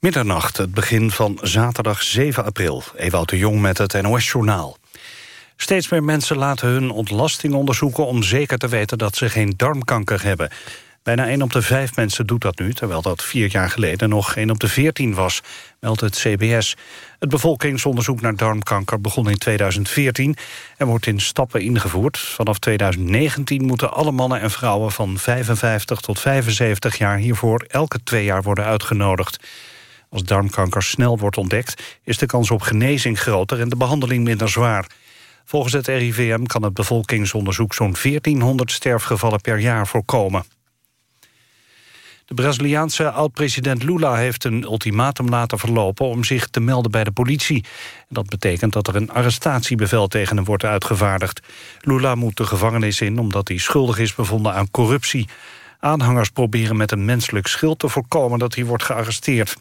Middernacht, het begin van zaterdag 7 april. Ewout de Jong met het NOS-journaal. Steeds meer mensen laten hun ontlasting onderzoeken... om zeker te weten dat ze geen darmkanker hebben. Bijna 1 op de 5 mensen doet dat nu... terwijl dat vier jaar geleden nog 1 op de 14 was, meldt het CBS. Het bevolkingsonderzoek naar darmkanker begon in 2014... en wordt in stappen ingevoerd. Vanaf 2019 moeten alle mannen en vrouwen van 55 tot 75 jaar... hiervoor elke twee jaar worden uitgenodigd. Als darmkanker snel wordt ontdekt, is de kans op genezing groter en de behandeling minder zwaar. Volgens het RIVM kan het bevolkingsonderzoek zo'n 1400 sterfgevallen per jaar voorkomen. De Braziliaanse oud-president Lula heeft een ultimatum laten verlopen om zich te melden bij de politie. Dat betekent dat er een arrestatiebevel tegen hem wordt uitgevaardigd. Lula moet de gevangenis in omdat hij schuldig is bevonden aan corruptie. Aanhangers proberen met een menselijk schild te voorkomen dat hij wordt gearresteerd.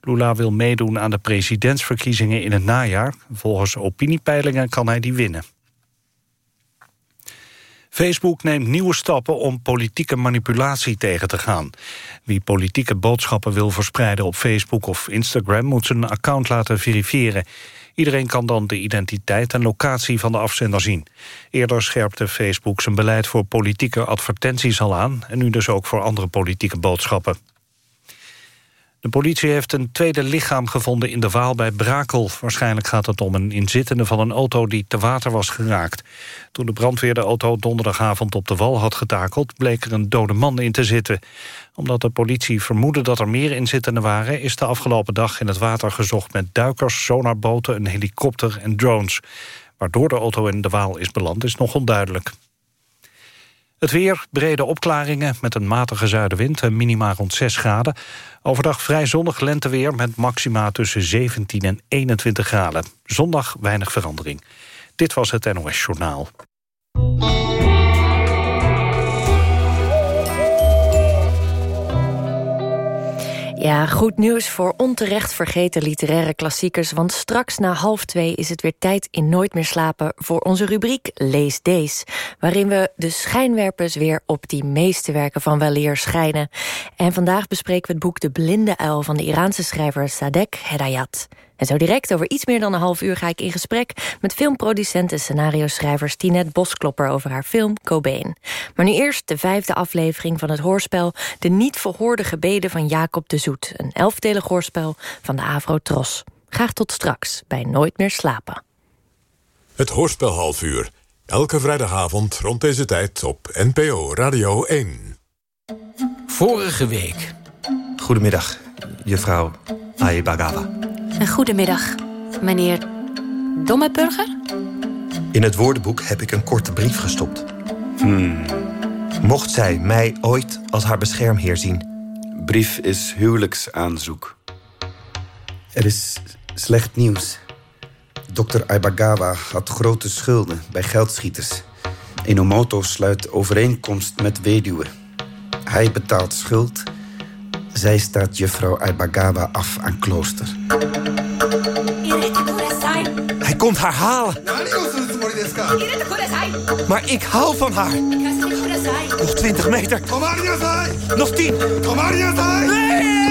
Lula wil meedoen aan de presidentsverkiezingen in het najaar. Volgens opiniepeilingen kan hij die winnen. Facebook neemt nieuwe stappen om politieke manipulatie tegen te gaan. Wie politieke boodschappen wil verspreiden op Facebook of Instagram... moet zijn account laten verifiëren. Iedereen kan dan de identiteit en locatie van de afzender zien. Eerder scherpte Facebook zijn beleid voor politieke advertenties al aan... en nu dus ook voor andere politieke boodschappen. De politie heeft een tweede lichaam gevonden in de Waal bij Brakel. Waarschijnlijk gaat het om een inzittende van een auto die te water was geraakt. Toen de brandweer de auto donderdagavond op de wal had getakeld... bleek er een dode man in te zitten. Omdat de politie vermoedde dat er meer inzittenden waren... is de afgelopen dag in het water gezocht met duikers, sonarboten... een helikopter en drones. Waardoor de auto in de Waal is beland is nog onduidelijk. Het weer, brede opklaringen met een matige zuidenwind... en minima rond 6 graden. Overdag vrij zonnig lenteweer met maxima tussen 17 en 21 graden. Zondag weinig verandering. Dit was het NOS Journaal. Ja, goed nieuws voor onterecht vergeten literaire klassiekers... want straks na half twee is het weer tijd in Nooit meer slapen... voor onze rubriek Lees Days... waarin we de schijnwerpers weer op die meeste werken van weleer schijnen. En vandaag bespreken we het boek De Blinde Uil... van de Iraanse schrijver Sadek Hedayat. En zo direct, over iets meer dan een half uur, ga ik in gesprek... met filmproducent en scenario-schrijver Tinette Bosklopper... over haar film Cobain. Maar nu eerst de vijfde aflevering van het hoorspel... De niet verhoorde gebeden van Jacob de Zoet. Een elfdelig hoorspel van de Avro Tros. Graag tot straks bij Nooit meer slapen. Het hoorspel half uur. Elke vrijdagavond rond deze tijd op NPO Radio 1. Vorige week. Goedemiddag, juffrouw Ayebagawa. Een goedemiddag, meneer Dommepurger? In het woordenboek heb ik een korte brief gestopt. Hmm. Mocht zij mij ooit als haar beschermheer zien? Brief is huwelijksaanzoek. Er is slecht nieuws. Dr. Aibagawa had grote schulden bij geldschieters. Enomoto sluit overeenkomst met weduwe. Hij betaalt schuld zij staat juffrouw Aibagawa af aan klooster. Hij komt haar halen. Maar ik hou van haar. Nog 20 meter. Nog 10. Nee!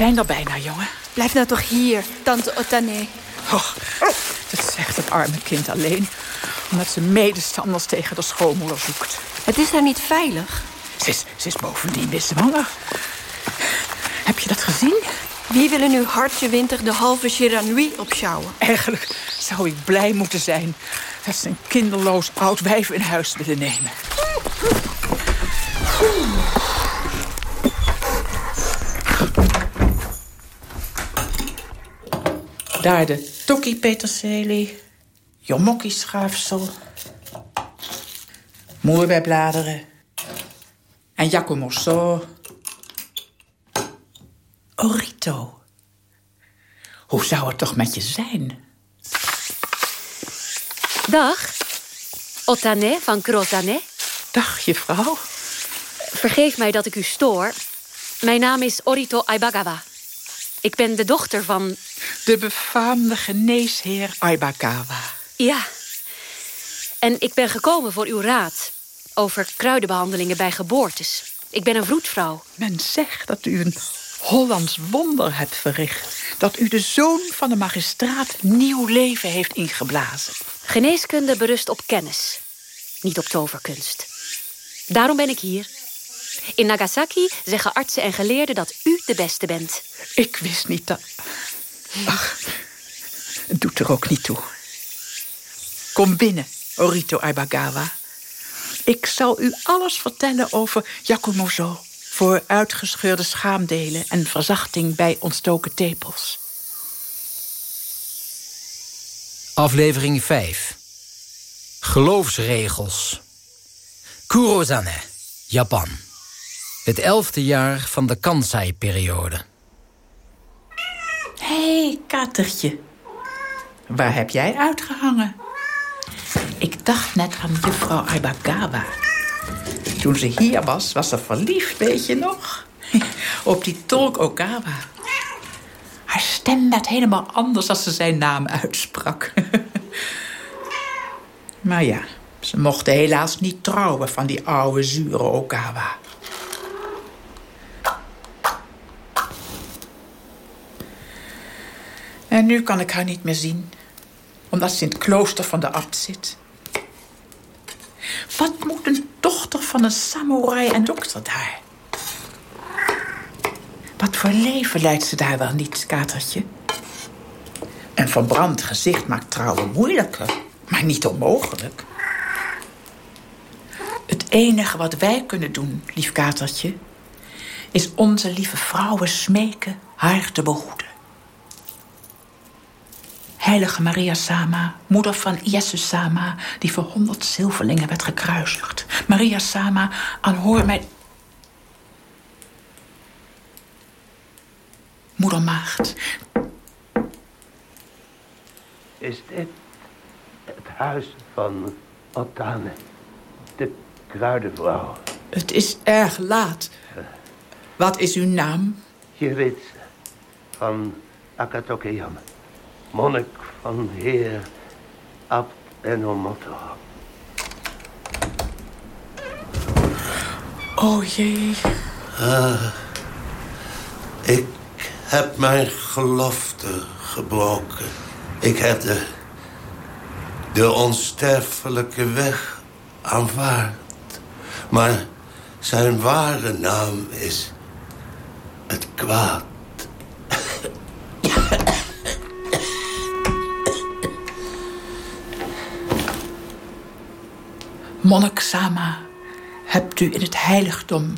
Zijn er bijna, jongen. Blijf nou toch hier, tante Otane. Oh, dat zegt het arme kind alleen. Omdat ze medestanders tegen de schoolmoeder zoekt. Het is daar niet veilig. Ze is, ze is bovendien. Heb je dat gezien? Wie willen nu hartje winter de halve Chiranui opschouwen? Eigenlijk zou ik blij moeten zijn... dat ze een kinderloos oud wijf in huis willen nemen. Daar de tokkie peterselie, jomokkie schaafsel, moerbijbladeren en Giacomosso. Orito. Hoe zou het toch met je zijn? Dag, Otane van Crotane. Dag, juffrouw. Vergeef mij dat ik u stoor. Mijn naam is Orito Aibagawa. Ik ben de dochter van... De befaamde geneesheer Aibakawa. Ja. En ik ben gekomen voor uw raad. Over kruidenbehandelingen bij geboortes. Ik ben een vroedvrouw. Men zegt dat u een Hollands wonder hebt verricht. Dat u de zoon van de magistraat nieuw leven heeft ingeblazen. Geneeskunde berust op kennis, niet op toverkunst. Daarom ben ik hier. In Nagasaki zeggen artsen en geleerden dat u de beste bent. Ik wist niet dat... Ach, het doet er ook niet toe. Kom binnen, Orito Aibagawa. Ik zal u alles vertellen over Yakumozo... voor uitgescheurde schaamdelen en verzachting bij ontstoken tepels. Aflevering 5. Geloofsregels. Kurozane, Japan. Het elfde jaar van de Kansai-periode. Hé, hey, katertje. Waar heb jij uitgehangen? Ik dacht net aan juffrouw Aibagawa. Toen ze hier was, was ze verliefd, weet je nog? Op die tolk Okawa. Haar stem werd helemaal anders als ze zijn naam uitsprak. maar ja, ze mochten helaas niet trouwen van die oude, zure Okawa. En nu kan ik haar niet meer zien, omdat ze in het klooster van de abt zit. Wat moet een dochter van een samurai en dokter daar? Wat voor leven leidt ze daar wel niet, katertje? Een verbrand gezicht maakt trouwen moeilijker, maar niet onmogelijk. Het enige wat wij kunnen doen, lief katertje... is onze lieve vrouwen smeken haar te behoeden. Heilige Maria Sama, moeder van Jezus Sama... die voor honderd zilverlingen werd gekruisigd. Maria Sama, aanhoor mij... Moedermaagd. Is dit het huis van Otane, de kruidenvrouw? Het is erg laat. Wat is uw naam? Jiritse van Akatokeyama. Monnik van Heer Abt Enomoto. Oh jee. Uh, ik heb mijn gelofte gebroken. Ik heb de, de onsterfelijke weg aanvaard. Maar zijn ware naam is het kwaad. Monnik Sama, hebt u in het heiligdom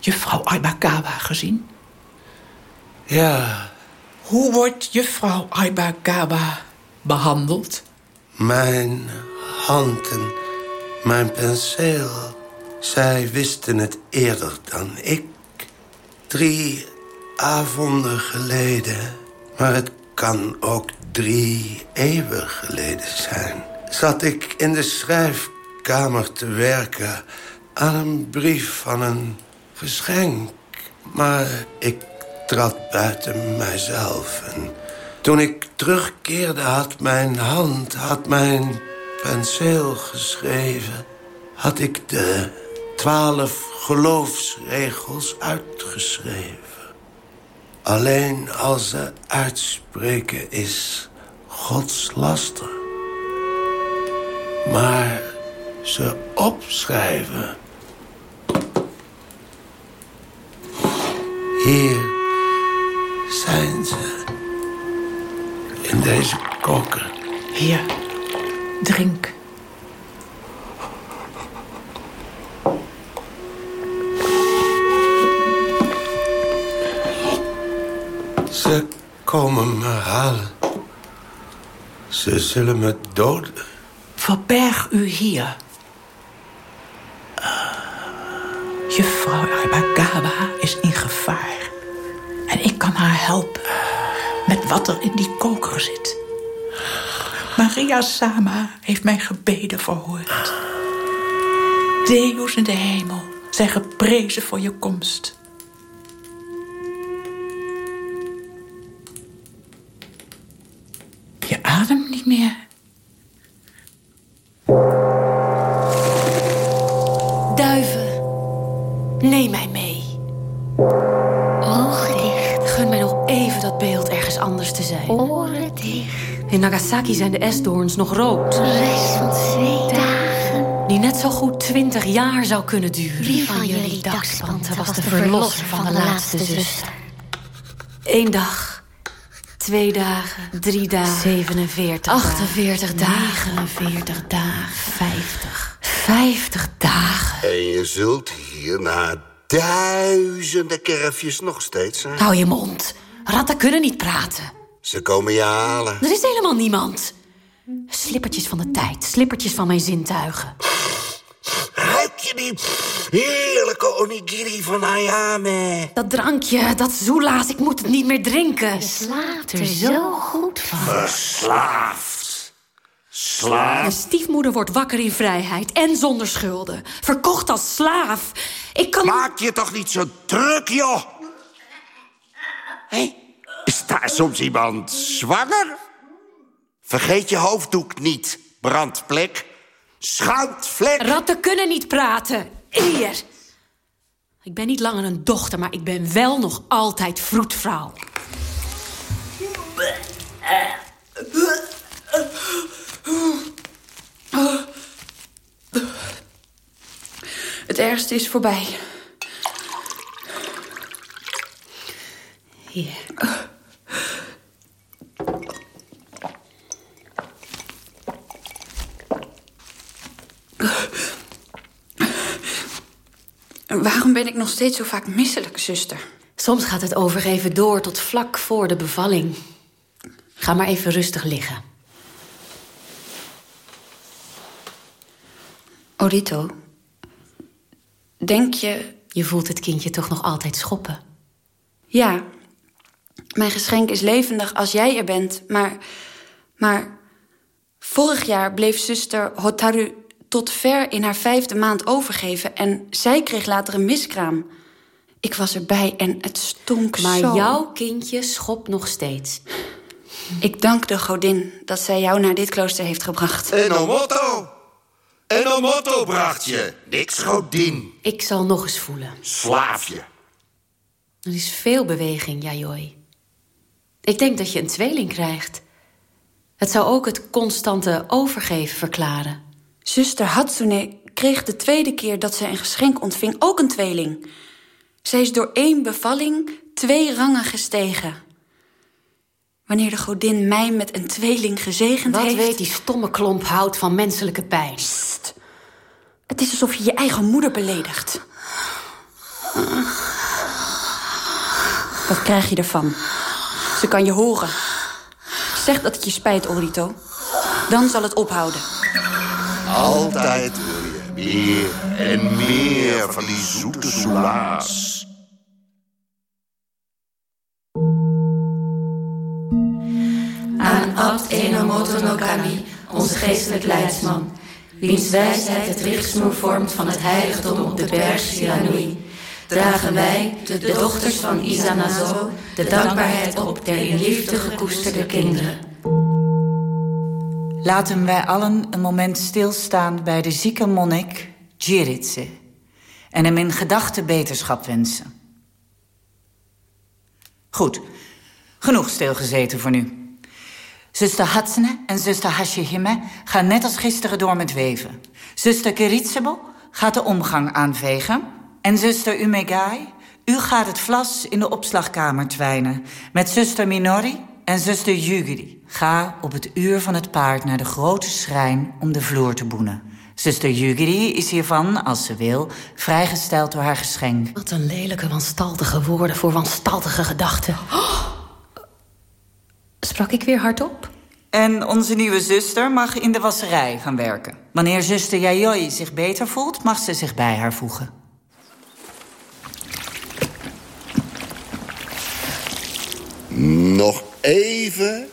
juffrouw Aibakawa gezien? Ja. Hoe wordt juffrouw Aibakawa behandeld? Mijn handen, mijn penseel. Zij wisten het eerder dan ik. Drie avonden geleden. Maar het kan ook drie eeuwen geleden zijn. Zat ik in de schrijfkamer te werken... aan een brief van een geschenk. Maar ik trad buiten mijzelf. En toen ik terugkeerde had mijn hand, had mijn penseel geschreven... had ik de twaalf geloofsregels uitgeschreven. Alleen als ze uitspreken is Gods laster. Maar ze opschrijven... Hier zijn ze. In deze koker. Hier, drink. Ze komen me halen. Ze zullen me doden. Verberg u hier. En ik kan haar helpen met wat er in die koker zit. Maria Sama heeft mijn gebeden verhoord. Deus in de hemel, zij geprezen voor je komst. Je ademt niet meer. Anders te zijn. Oren dicht. In Nagasaki zijn de esdoorns nog rood. Rest van twee dagen. Die net zo goed twintig jaar zou kunnen duren. Wie van jullie dakspanten was de verlosser van de laatste zuster? Eén dag, twee dagen, drie dagen, 47 48 dagen, 49 dagen, 50. 50 dagen. En je zult hier na duizenden kerfjes nog steeds zijn. Hou je mond. Ratten kunnen niet praten. Ze komen je halen. Er is helemaal niemand. Slippertjes van de tijd, slippertjes van mijn zintuigen. Ruik je die heerlijke onigiri van Hayame? Dat drankje, dat zoelaas, ik moet het niet meer drinken. Slaapt er zo goed van. Verslaafd. Mijn stiefmoeder wordt wakker in vrijheid en zonder schulden. Verkocht als slaaf. Ik kan... Maak je toch niet zo druk, joh? Daar soms iemand zwanger? Vergeet je hoofddoek niet, brandplek. Schuimtvlek. Ratten kunnen niet praten. Eer. Ik ben niet langer een dochter, maar ik ben wel nog altijd vroedvrouw. Het ergste is voorbij. Hier. Waarom ben ik nog steeds zo vaak misselijk, zuster? Soms gaat het overgeven door tot vlak voor de bevalling. Ga maar even rustig liggen. Orito, denk je... Je voelt het kindje toch nog altijd schoppen. Ja, mijn geschenk is levendig als jij er bent, maar... Maar vorig jaar bleef zuster Hotaru tot ver in haar vijfde maand overgeven... en zij kreeg later een miskraam. Ik was erbij en het stonk Maar zo. jouw kindje schopt nog steeds. Ik dank de godin dat zij jou naar dit klooster heeft gebracht. Enomoto. Enomoto bracht je. Niks godin. Ik zal nog eens voelen. Slaafje. Er is veel beweging, Yayoi. Ik denk dat je een tweeling krijgt. Het zou ook het constante overgeven verklaren. Zuster Hatsune kreeg de tweede keer dat zij een geschenk ontving ook een tweeling. Zij is door één bevalling twee rangen gestegen. Wanneer de godin mij met een tweeling gezegend Wat heeft... weet die stomme klomp hout van menselijke pijn? Het is alsof je je eigen moeder beledigt. Wat krijg je ervan? Ze kan je horen. Zeg dat het je spijt, Orito. Dan zal het ophouden. Altijd wil je meer en meer van die zoete soelaas. Aan Abt Enomoto no Kami, onze geestelijk leidsman, wiens wijsheid het richtsnoer vormt van het heiligdom op de berg Shiranui, dragen wij, de dochters van Izanazo, de dankbaarheid op der in liefde gekoesterde kinderen. Laten wij allen een moment stilstaan bij de zieke monnik Jiritse en hem in gedachten beterschap wensen. Goed, genoeg stilgezeten voor nu. Zuster Hatsune en zuster Hashihime gaan net als gisteren door met weven. Zuster Kiritsebo gaat de omgang aanvegen. En zuster Umegai, u gaat het vlas in de opslagkamer twijnen. Met zuster Minori en zuster Yugiri. Ga op het uur van het paard naar de grote schrijn om de vloer te boenen. Zuster Yugiri is hiervan, als ze wil, vrijgesteld door haar geschenk. Wat een lelijke, wanstaltige woorden voor wanstaltige gedachten. Sprak ik weer hardop? En onze nieuwe zuster mag in de wasserij gaan werken. Wanneer zuster Yayoi zich beter voelt, mag ze zich bij haar voegen. Nog even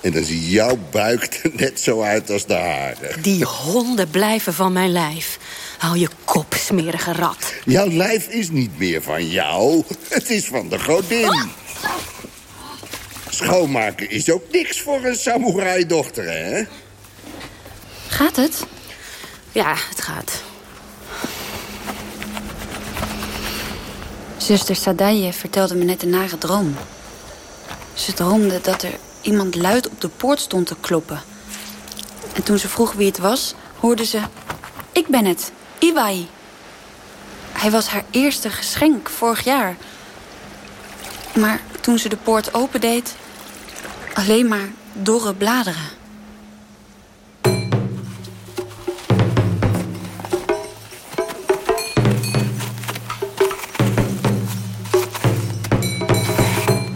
en dan ziet jouw buik er net zo uit als de hare. Die honden blijven van mijn lijf. Hou je kop, smerige rat. Jouw lijf is niet meer van jou, het is van de godin. Schoonmaken is ook niks voor een samurai-dochter, hè? Gaat het? Ja, het gaat. Zuster Sadaye vertelde me net een nare droom. Ze droomde dat er iemand luid op de poort stond te kloppen. En toen ze vroeg wie het was, hoorde ze... Ik ben het, Iwai. Hij was haar eerste geschenk vorig jaar. Maar toen ze de poort opendeed... alleen maar dorre bladeren.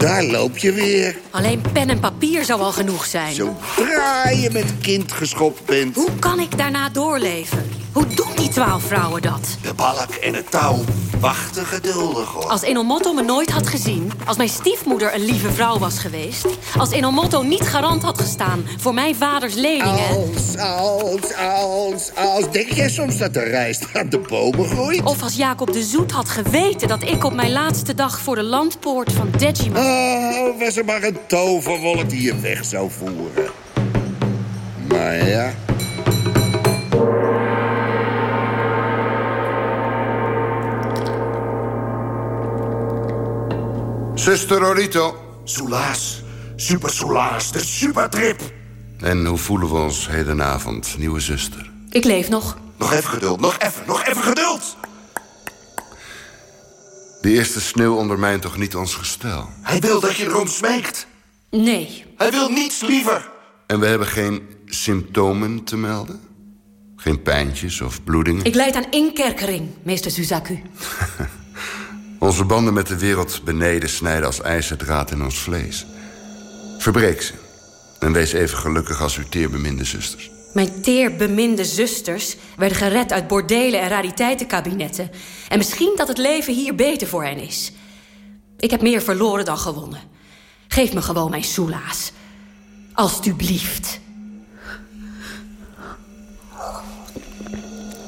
Daar loop je weer. Alleen pen en papier zou al genoeg zijn. Zodra je met kind geschopt bent. Hoe kan ik daarna doorleven? Hoe doen die twaalf vrouwen dat? De balk en het touw wachten geduldig, hoor. Als Enomoto me nooit had gezien... als mijn stiefmoeder een lieve vrouw was geweest... als Enomoto niet garant had gestaan voor mijn vaders leningen... Als, als, als, als. Denk jij soms dat de rijst aan de bomen groeit? Of als Jacob de Zoet had geweten dat ik op mijn laatste dag... voor de landpoort van Dejima... Oh, was er maar een toverwolk die je weg zou voeren. Maar ja... Zuster Orito. Soelaas. Super Soelaas, de supertrip. En hoe voelen we ons hedenavond, nieuwe zuster? Ik leef nog. Nog even geduld, nog even, nog even geduld. De eerste sneeuw ondermijnt toch niet ons gestel? Hij wil dat je erom smeekt. Nee. Hij wil niets liever. En we hebben geen symptomen te melden? Geen pijntjes of bloedingen? Ik leid aan inkerkering, meester Suzaku. Onze banden met de wereld beneden snijden als ijzerdraad in ons vlees. Verbreek ze. En wees even gelukkig als uw teerbeminde zusters. Mijn teerbeminde zusters werden gered uit bordelen en rariteitenkabinetten. En misschien dat het leven hier beter voor hen is. Ik heb meer verloren dan gewonnen. Geef me gewoon mijn soelaas. Alsjeblieft.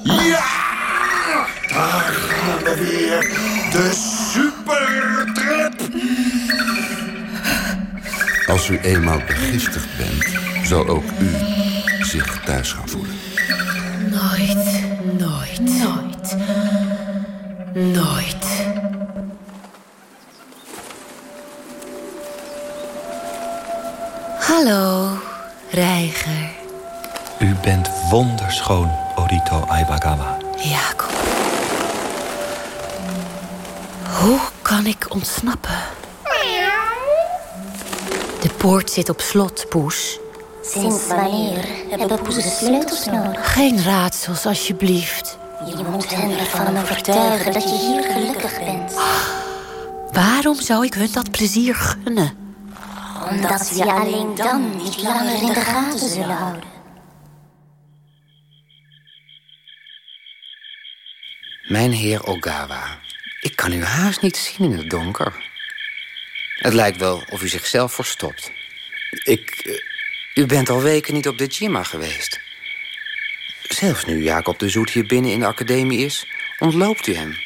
Ja! Daar gaan we weer. De supertrip. Als u eenmaal begiftigd bent, zal ook u zich thuis gaan voelen. Nooit, nooit, nooit, nooit. Hallo, reiger. U bent wonderschoon, Orito Aibagawa. Jacob. Hoe kan ik ontsnappen? De poort zit op slot, Poes. Sinds wanneer hebben poezen sleutels nodig? Geen raadsels, alsjeblieft. Je moet hen ervan overtuigen dat je hier gelukkig bent. Waarom zou ik hun dat plezier gunnen? Omdat ze je alleen dan niet langer in de gaten zullen houden. Mijn heer Ogawa, ik kan u haast niet zien in het donker. Het lijkt wel of u zichzelf verstopt. Ik... eh, U bent al weken niet op de Jima geweest. Zelfs nu Jacob de Zoet hier binnen in de academie is, ontloopt u hem.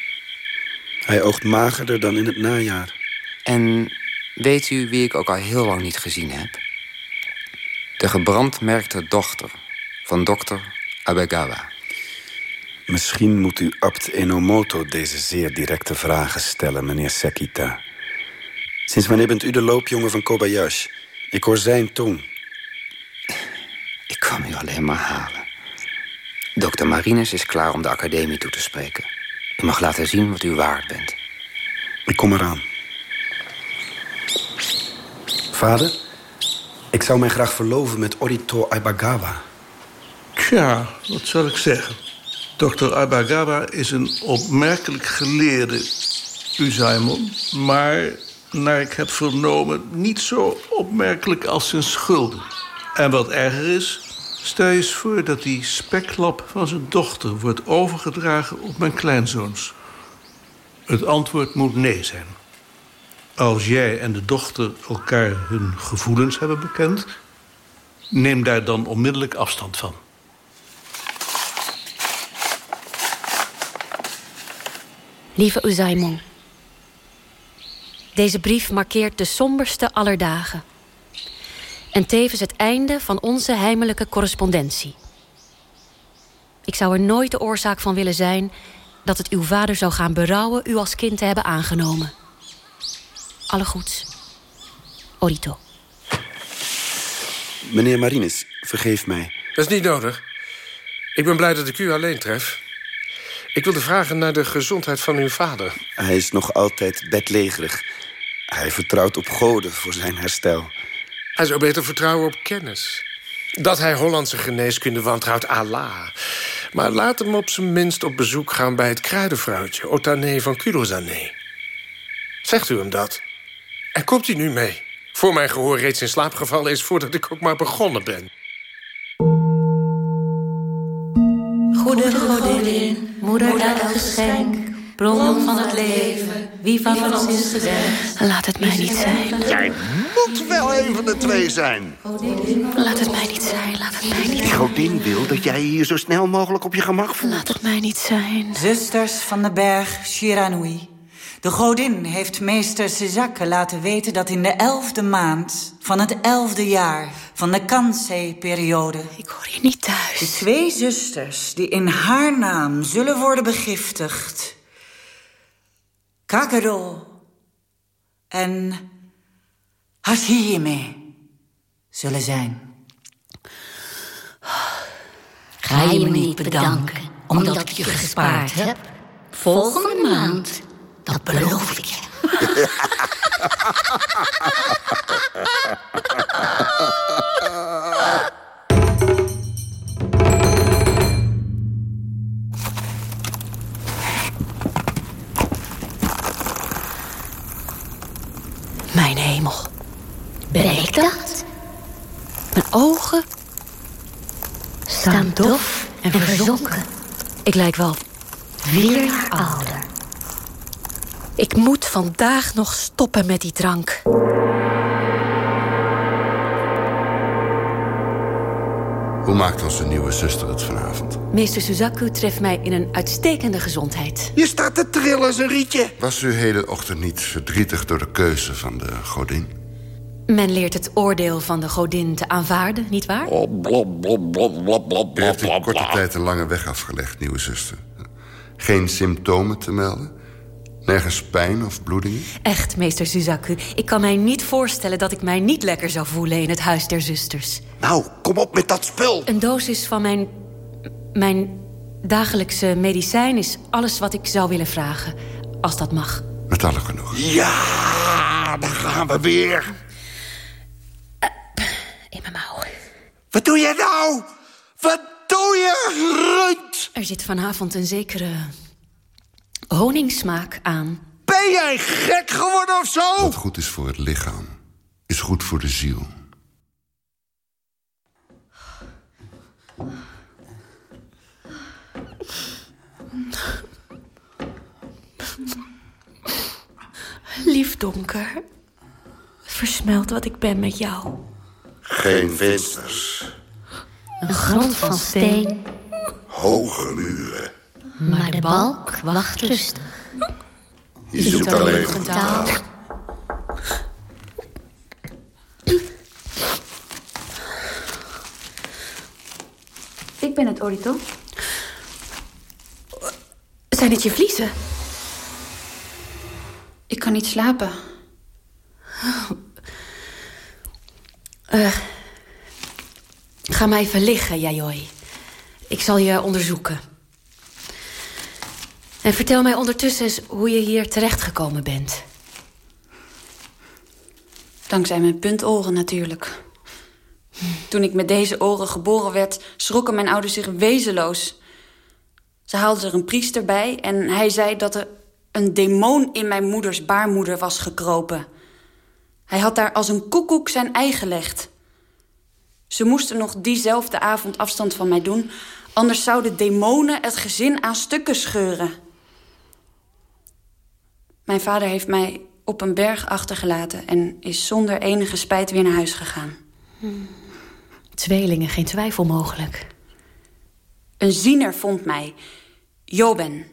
Hij oogt magerder dan in het najaar. En weet u wie ik ook al heel lang niet gezien heb? De gebrandmerkte dochter van dokter Abegawa. Misschien moet u abt Enomoto deze zeer directe vragen stellen, meneer Sekita. Sinds wanneer bent u de loopjongen van Kobayashi? Ik hoor zijn toon. Ik kwam u alleen maar halen. Dokter Marinus is klaar om de academie toe te spreken. U mag laten zien wat u waard bent. Ik kom eraan. Vader, ik zou mij graag verloven met Orito Aibagawa. Tja, wat zal ik zeggen? Dr. Abagawa is een opmerkelijk geleerde Uzaimon... maar, naar ik heb vernomen, niet zo opmerkelijk als zijn schulden. En wat erger is, stel je eens voor dat die speklap van zijn dochter... wordt overgedragen op mijn kleinzoons. Het antwoord moet nee zijn. Als jij en de dochter elkaar hun gevoelens hebben bekend... neem daar dan onmiddellijk afstand van. Lieve Uzaimon. Deze brief markeert de somberste aller dagen. En tevens het einde van onze heimelijke correspondentie. Ik zou er nooit de oorzaak van willen zijn... dat het uw vader zou gaan berouwen u als kind te hebben aangenomen. Alle goeds. Orito. Meneer Marines, vergeef mij. Dat is niet nodig. Ik ben blij dat ik u alleen tref. Ik wilde vragen naar de gezondheid van uw vader. Hij is nog altijd bedlegerig. Hij vertrouwt op goden voor zijn herstel. Hij zou beter vertrouwen op kennis. Dat hij Hollandse geneeskunde wantrouwt, Allah. Maar laat hem op zijn minst op bezoek gaan bij het kruidenvrouwtje... Otané van Kulozané. Zegt u hem dat? En komt hij nu mee? Voor mijn gehoor reeds in slaap gevallen is... voordat ik ook maar begonnen ben. Goede godin, moeder dat geschenk, bron van het leven, wie van ons is gedenkt. Laat het mij niet zijn. Jij moet wel een van de twee zijn. Laat het mij niet zijn, laat het mij niet Die godin wil dat jij hier zo snel mogelijk op je gemak voelt. Laat het mij niet zijn. Zusters van de berg Shiranui. De godin heeft meester Sezake laten weten dat in de elfde maand van het elfde jaar van de Kansei-periode... Ik hoor je niet thuis. De twee zusters die in haar naam zullen worden begiftigd... Kakero en Hashihime zullen zijn. Ga je me niet bedanken omdat ik je gespaard heb? Volgende maand, dat beloof ik je. Mijn hemel. Ben ik dat? Mijn ogen Staan dof en verzonken. Ik lijk wel. Vier jaar ouder. Ik moet vandaag nog stoppen met die drank. Hoe maakt onze nieuwe zuster het vanavond? Meester Suzaku treft mij in een uitstekende gezondheid. Je staat te trillen als een rietje. Was u heden ochtend niet verdrietig door de keuze van de godin? Men leert het oordeel van de godin te aanvaarden, nietwaar? U heeft in korte tijd een lange weg afgelegd, nieuwe zuster. Geen symptomen te melden? Nergens pijn of bloedingen? Echt, meester Suzaku. Ik kan mij niet voorstellen dat ik mij niet lekker zou voelen in het huis der zusters. Nou, kom op met dat spul. Een dosis van mijn... mijn dagelijkse medicijn is alles wat ik zou willen vragen. Als dat mag. Met alle genoeg. Ja, daar gaan we weer. In mijn mouw. Wat doe je nou? Wat doe je, rund? Er zit vanavond een zekere honingsmaak aan. Ben jij gek geworden of zo? Wat goed is voor het lichaam, is goed voor de ziel. Lief donker. Versmelt wat ik ben met jou. Geen vensters, Een grond van steen, hoge muren. Maar de balk wacht rustig. Je zoekt alleen Taal. Ik ben het, Orito. Zijn het je vliezen? Ik kan niet slapen. Eh, ga maar even liggen, Yayoi. Ik zal je onderzoeken. En vertel mij ondertussen eens hoe je hier terechtgekomen bent. Dankzij mijn puntoren natuurlijk. Toen ik met deze oren geboren werd, schrokken mijn ouders zich wezenloos. Ze haalden er een priester bij en hij zei dat er een demon in mijn moeders baarmoeder was gekropen. Hij had daar als een koekoek zijn ei gelegd. Ze moesten nog diezelfde avond afstand van mij doen... anders zouden demonen het gezin aan stukken scheuren. Mijn vader heeft mij op een berg achtergelaten... en is zonder enige spijt weer naar huis gegaan. Tweelingen, geen twijfel mogelijk. Een ziener vond mij, Joben.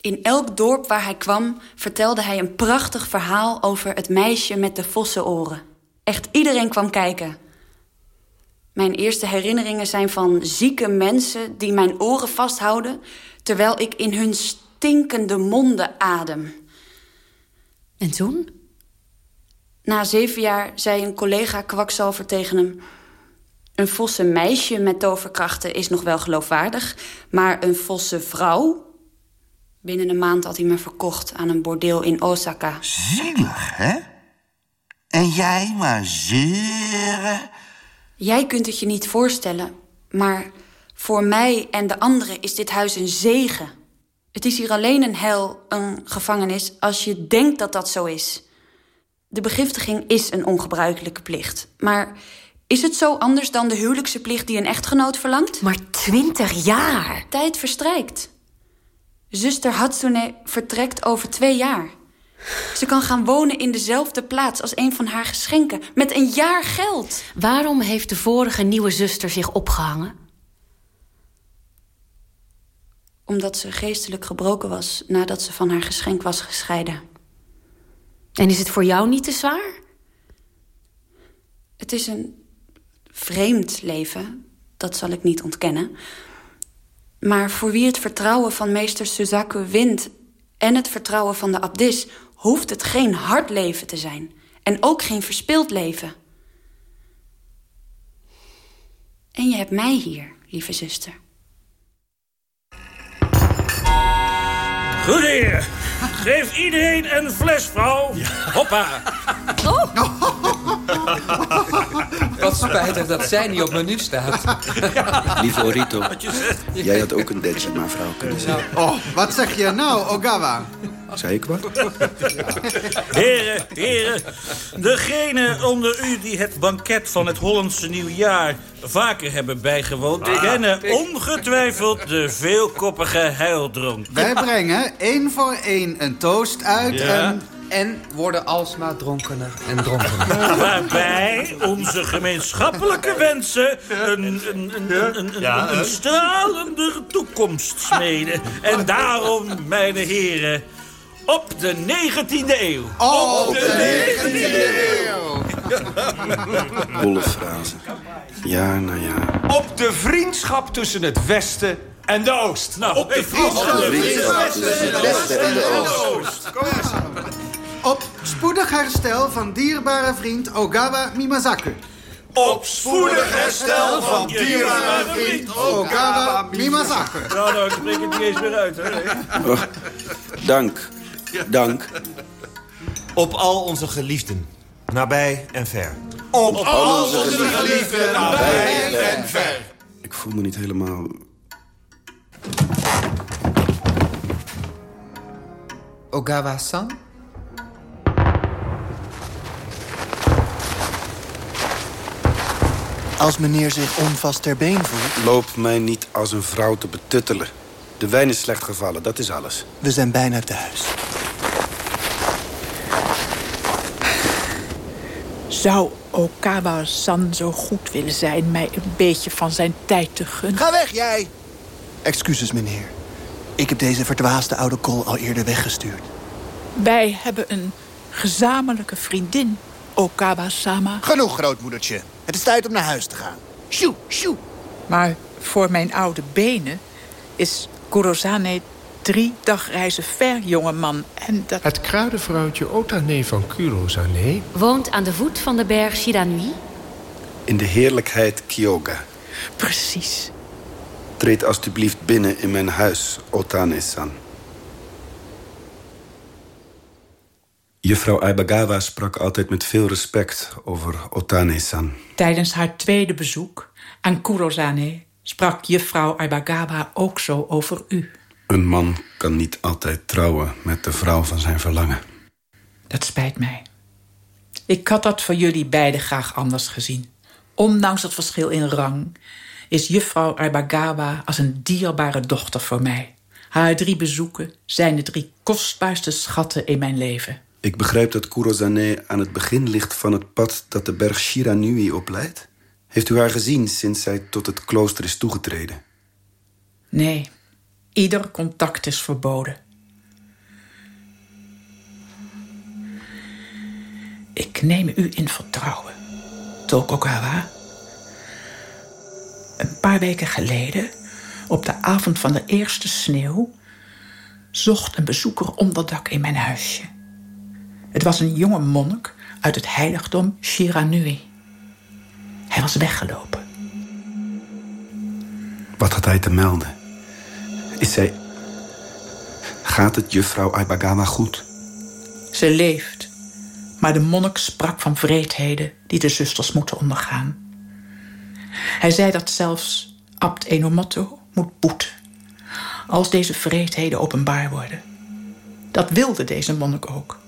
In elk dorp waar hij kwam vertelde hij een prachtig verhaal... over het meisje met de vossenoren. Echt iedereen kwam kijken. Mijn eerste herinneringen zijn van zieke mensen die mijn oren vasthouden... terwijl ik in hun stinkende monden adem. En toen? Na zeven jaar zei een collega kwakzalver tegen hem... Een vosse meisje met toverkrachten is nog wel geloofwaardig... maar een vosse vrouw... Binnen een maand had hij me verkocht aan een bordeel in Osaka. Zielig, hè? En jij maar zeuren? Jij kunt het je niet voorstellen, maar voor mij en de anderen is dit huis een zegen. Het is hier alleen een hel, een gevangenis, als je denkt dat dat zo is. De begiftiging is een ongebruikelijke plicht. Maar is het zo anders dan de huwelijkse plicht die een echtgenoot verlangt? Maar twintig jaar! Tijd verstrijkt. Zuster Hatsune vertrekt over twee jaar. Ze kan gaan wonen in dezelfde plaats als een van haar geschenken. Met een jaar geld. Waarom heeft de vorige nieuwe zuster zich opgehangen? Omdat ze geestelijk gebroken was nadat ze van haar geschenk was gescheiden. En is het voor jou niet te zwaar? Het is een vreemd leven, dat zal ik niet ontkennen. Maar voor wie het vertrouwen van meester Suzaku wint... en het vertrouwen van de abdis... hoeft het geen hard leven te zijn. En ook geen verspild leven. En je hebt mij hier, lieve zuster. Goed heer. Geef iedereen een fles, vrouw. Hoppa. Wat spijtig dat zij niet op menu staat. Lieve Orito, jij had ook een Dejima vrouw kunnen zijn. Oh, wat zeg je nou, Ogawa? Zei ik wat? Heren, heren. Degene onder u die het banket van het Hollandse nieuwjaar vaker hebben bijgewoond... Ah. kennen ongetwijfeld de veelkoppige heildronk. Wij brengen één voor één een toast uit Ja. en... En worden alsmaar dronkener en dronkener. Waarbij onze gemeenschappelijke wensen een, een, een, een, een, Ja, een, hè? stralende toekomst smeden. En daarom, mijn heren, op de 19e eeuw. Op de 19e eeuw. Bolle frase. Ja, nou ja. Op de vriendschap tussen het Westen en de Oost. Nou, op de vriendschap tussen het Westen en de Oost. Op spoedig herstel van dierbare vriend Ogawa Mimazaku. Op spoedig herstel van dierbare vriend Ogawa Mimazaku. Nou, nou, ik spreek het niet eens meer uit, hè. Oh, dank. Dank. Op al onze geliefden, nabij en ver. Op al onze geliefden, nabij en ver. Ik voel me niet helemaal... Ogawa-san? Als meneer zich onvast ter been voelt... Loop mij niet als een vrouw te betuttelen. De wijn is slecht gevallen, dat is alles. We zijn bijna thuis. Zou Okawa-san zo goed willen zijn mij een beetje van zijn tijd te gunnen? Ga weg, jij! Excuses, meneer. Ik heb deze verdwaasde oude kol al eerder weggestuurd. Wij hebben een gezamenlijke vriendin, Okawa-sama. Genoeg, grootmoedertje. Het is tijd om naar huis te gaan. Sjoe, sjoe. Maar voor mijn oude benen is Kurozane drie dagreizen ver, jongeman. En dat... Het kruidenvrouwtje Otane van Kurozane... Woont aan de voet van de berg Shiranui. In de heerlijkheid Kyoga. Precies. Treed alstublieft binnen in mijn huis, Otane-san. Juffrouw Aibagawa sprak altijd met veel respect over Otane-san. Tijdens haar tweede bezoek aan Kurozane sprak juffrouw Aibagawa ook zo over u. Een man kan niet altijd trouwen met de vrouw van zijn verlangen. Dat spijt mij. Ik had dat voor jullie beiden graag anders gezien. Ondanks het verschil in rang is juffrouw Aibagawa als een dierbare dochter voor mij. Haar drie bezoeken zijn de drie kostbaarste schatten in mijn leven. Ik begrijp dat Kurozane aan het begin ligt van het pad dat de berg Shiranui opleidt. Heeft u haar gezien sinds zij tot het klooster is toegetreden? Nee, ieder contact is verboden. Ik neem u in vertrouwen, Tokugawa. Een paar weken geleden, op de avond van de eerste sneeuw, zocht een bezoeker onderdak in mijn huisje. Het was een jonge monnik uit het heiligdom Shiranui. Hij was weggelopen. Wat had hij te melden? Is zij... Gaat het juffrouw Aibagawa goed? Ze leeft, maar de monnik sprak van vreedheden die de zusters moeten ondergaan. Hij zei dat zelfs abt Enomoto moet boeten als deze vreedheden openbaar worden. Dat wilde deze monnik ook.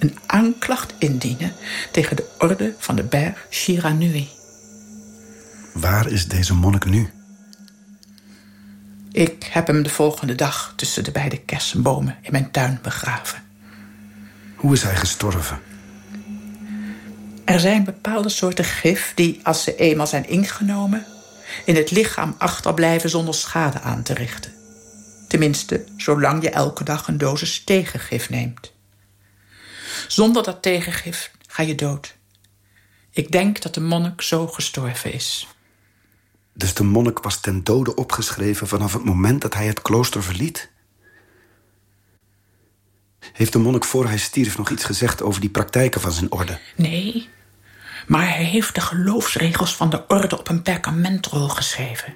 Een aanklacht indienen tegen de orde van de berg Shiranui. Waar is deze monnik nu? Ik heb hem de volgende dag tussen de beide kersenbomen in mijn tuin begraven. Hoe is hij gestorven? Er zijn bepaalde soorten gif die, als ze eenmaal zijn ingenomen, in het lichaam achterblijven zonder schade aan te richten. Tenminste, zolang je elke dag een dosis tegengif neemt. Zonder dat tegengif ga je dood. Ik denk dat de monnik zo gestorven is. Dus de monnik was ten dode opgeschreven vanaf het moment dat hij het klooster verliet? Heeft de monnik voor hij stierf nog iets gezegd over die praktijken van zijn orde? Nee, maar hij heeft de geloofsregels van de orde op een perkamentrol geschreven.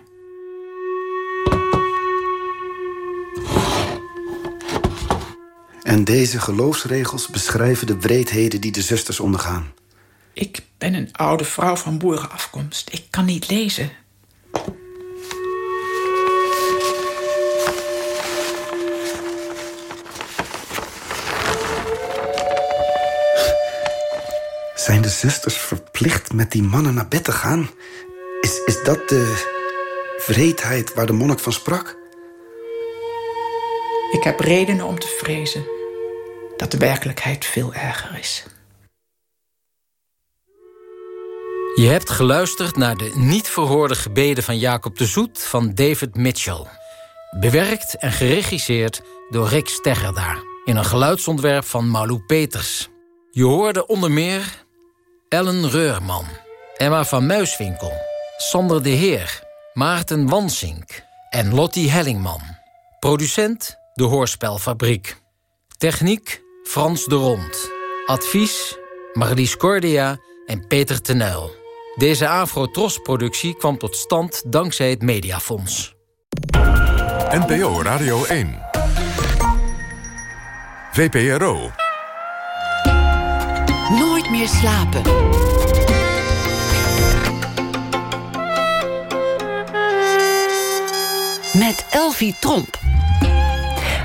En deze geloofsregels beschrijven de wreedheden die de zusters ondergaan. Ik ben een oude vrouw van boerenafkomst. Ik kan niet lezen. Zijn de zusters verplicht met die mannen naar bed te gaan? Is, is dat de vreedheid waar de monnik van sprak? Ik heb redenen om te vrezen dat de werkelijkheid veel erger is. Je hebt geluisterd naar de niet verhoorde gebeden van Jacob de Zoet van David Mitchell. Bewerkt en geregisseerd door Rick Steggerda. In een geluidsontwerp van Malou Peters. Je hoorde onder meer Ellen Reurman, Emma van Muiswinkel, Sander de Heer, Maarten Wansink en Lottie Hellingman. Producent De Hoorspelfabriek. Techniek Frans de Rond. Advies Marlies Cordia en Peter Tenuil. Deze Afro-Tros-productie kwam tot stand dankzij het Mediafonds. NPO Radio 1. VPRO. Nooit meer slapen. Met Elvie Tromp.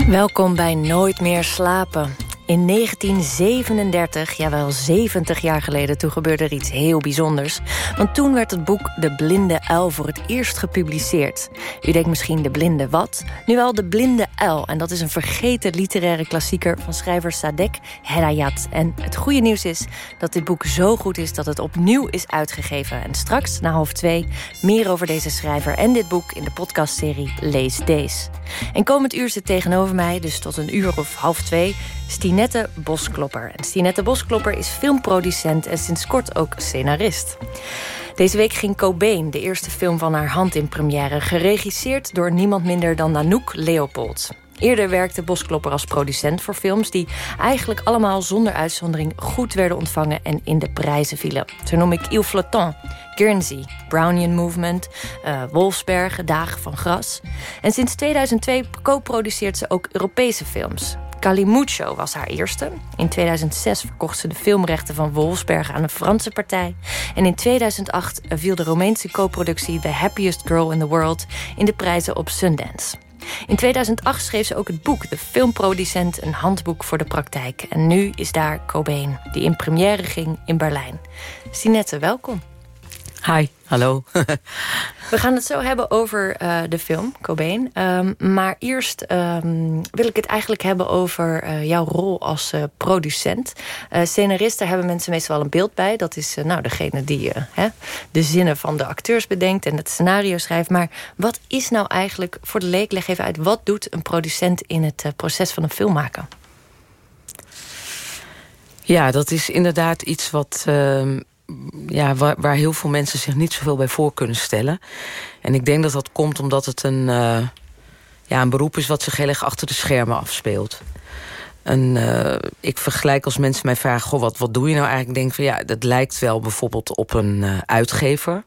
Welkom bij Nooit meer slapen. In 1937, jawel 70 jaar geleden, toen gebeurde er iets heel bijzonders. Want toen werd het boek De Blinde Uil voor het eerst gepubliceerd. U denkt misschien De Blinde wat? Nu wel De Blinde Uil. En dat is een vergeten literaire klassieker van schrijver Sadek Herayat. En het goede nieuws is dat dit boek zo goed is dat het opnieuw is uitgegeven. En straks, na half twee, meer over deze schrijver en dit boek in de podcastserie Lees Days. En komend uur zit tegenover mij, dus tot een uur of half twee, Stinette Bosklopper. En Stinette Bosklopper is filmproducent en sinds kort ook scenarist. Deze week ging Cobain, de eerste film van haar hand in première... geregisseerd door niemand minder dan Nanook Leopold. Eerder werkte Bosklopper als producent voor films... die eigenlijk allemaal zonder uitzondering goed werden ontvangen... en in de prijzen vielen. Zo noem ik Il Flottant, Guernsey, Brownian Movement... Uh, Wolfsberg, Dagen van Gras. En sinds 2002 co-produceert ze ook Europese films. Calimucho was haar eerste. In 2006 verkocht ze de filmrechten van Wolfsberg aan een Franse partij. En in 2008 viel de Romeinse co-productie The Happiest Girl in the World... in de prijzen op Sundance. In 2008 schreef ze ook het boek De Filmproducent, een handboek voor de praktijk. En nu is daar Cobain, die in première ging in Berlijn. Sinette, welkom. Hi, hallo. We gaan het zo hebben over uh, de film, Cobain. Um, maar eerst um, wil ik het eigenlijk hebben over uh, jouw rol als uh, producent. scenarist, daar hebben mensen meestal wel een beeld bij. Dat is nou degene die hè, de zinnen van de acteurs bedenkt... en het scenario schrijft. Maar wat is nou eigenlijk, voor de leek, leg even uit... wat doet een producent in het proces van een film maken? Ja, dat is inderdaad iets wat, ehm, ja, waar, waar, heel veel mensen zich niet zoveel bij voor kunnen stellen. En ik denk dat dat komt omdat het een, eh, ja, een beroep is wat zich heel erg achter de schermen afspeelt. En uh, ik vergelijk als mensen mij vragen: goh, wat, wat doe je nou eigenlijk? Ik denk van ja, dat lijkt wel bijvoorbeeld op een uh, uitgever.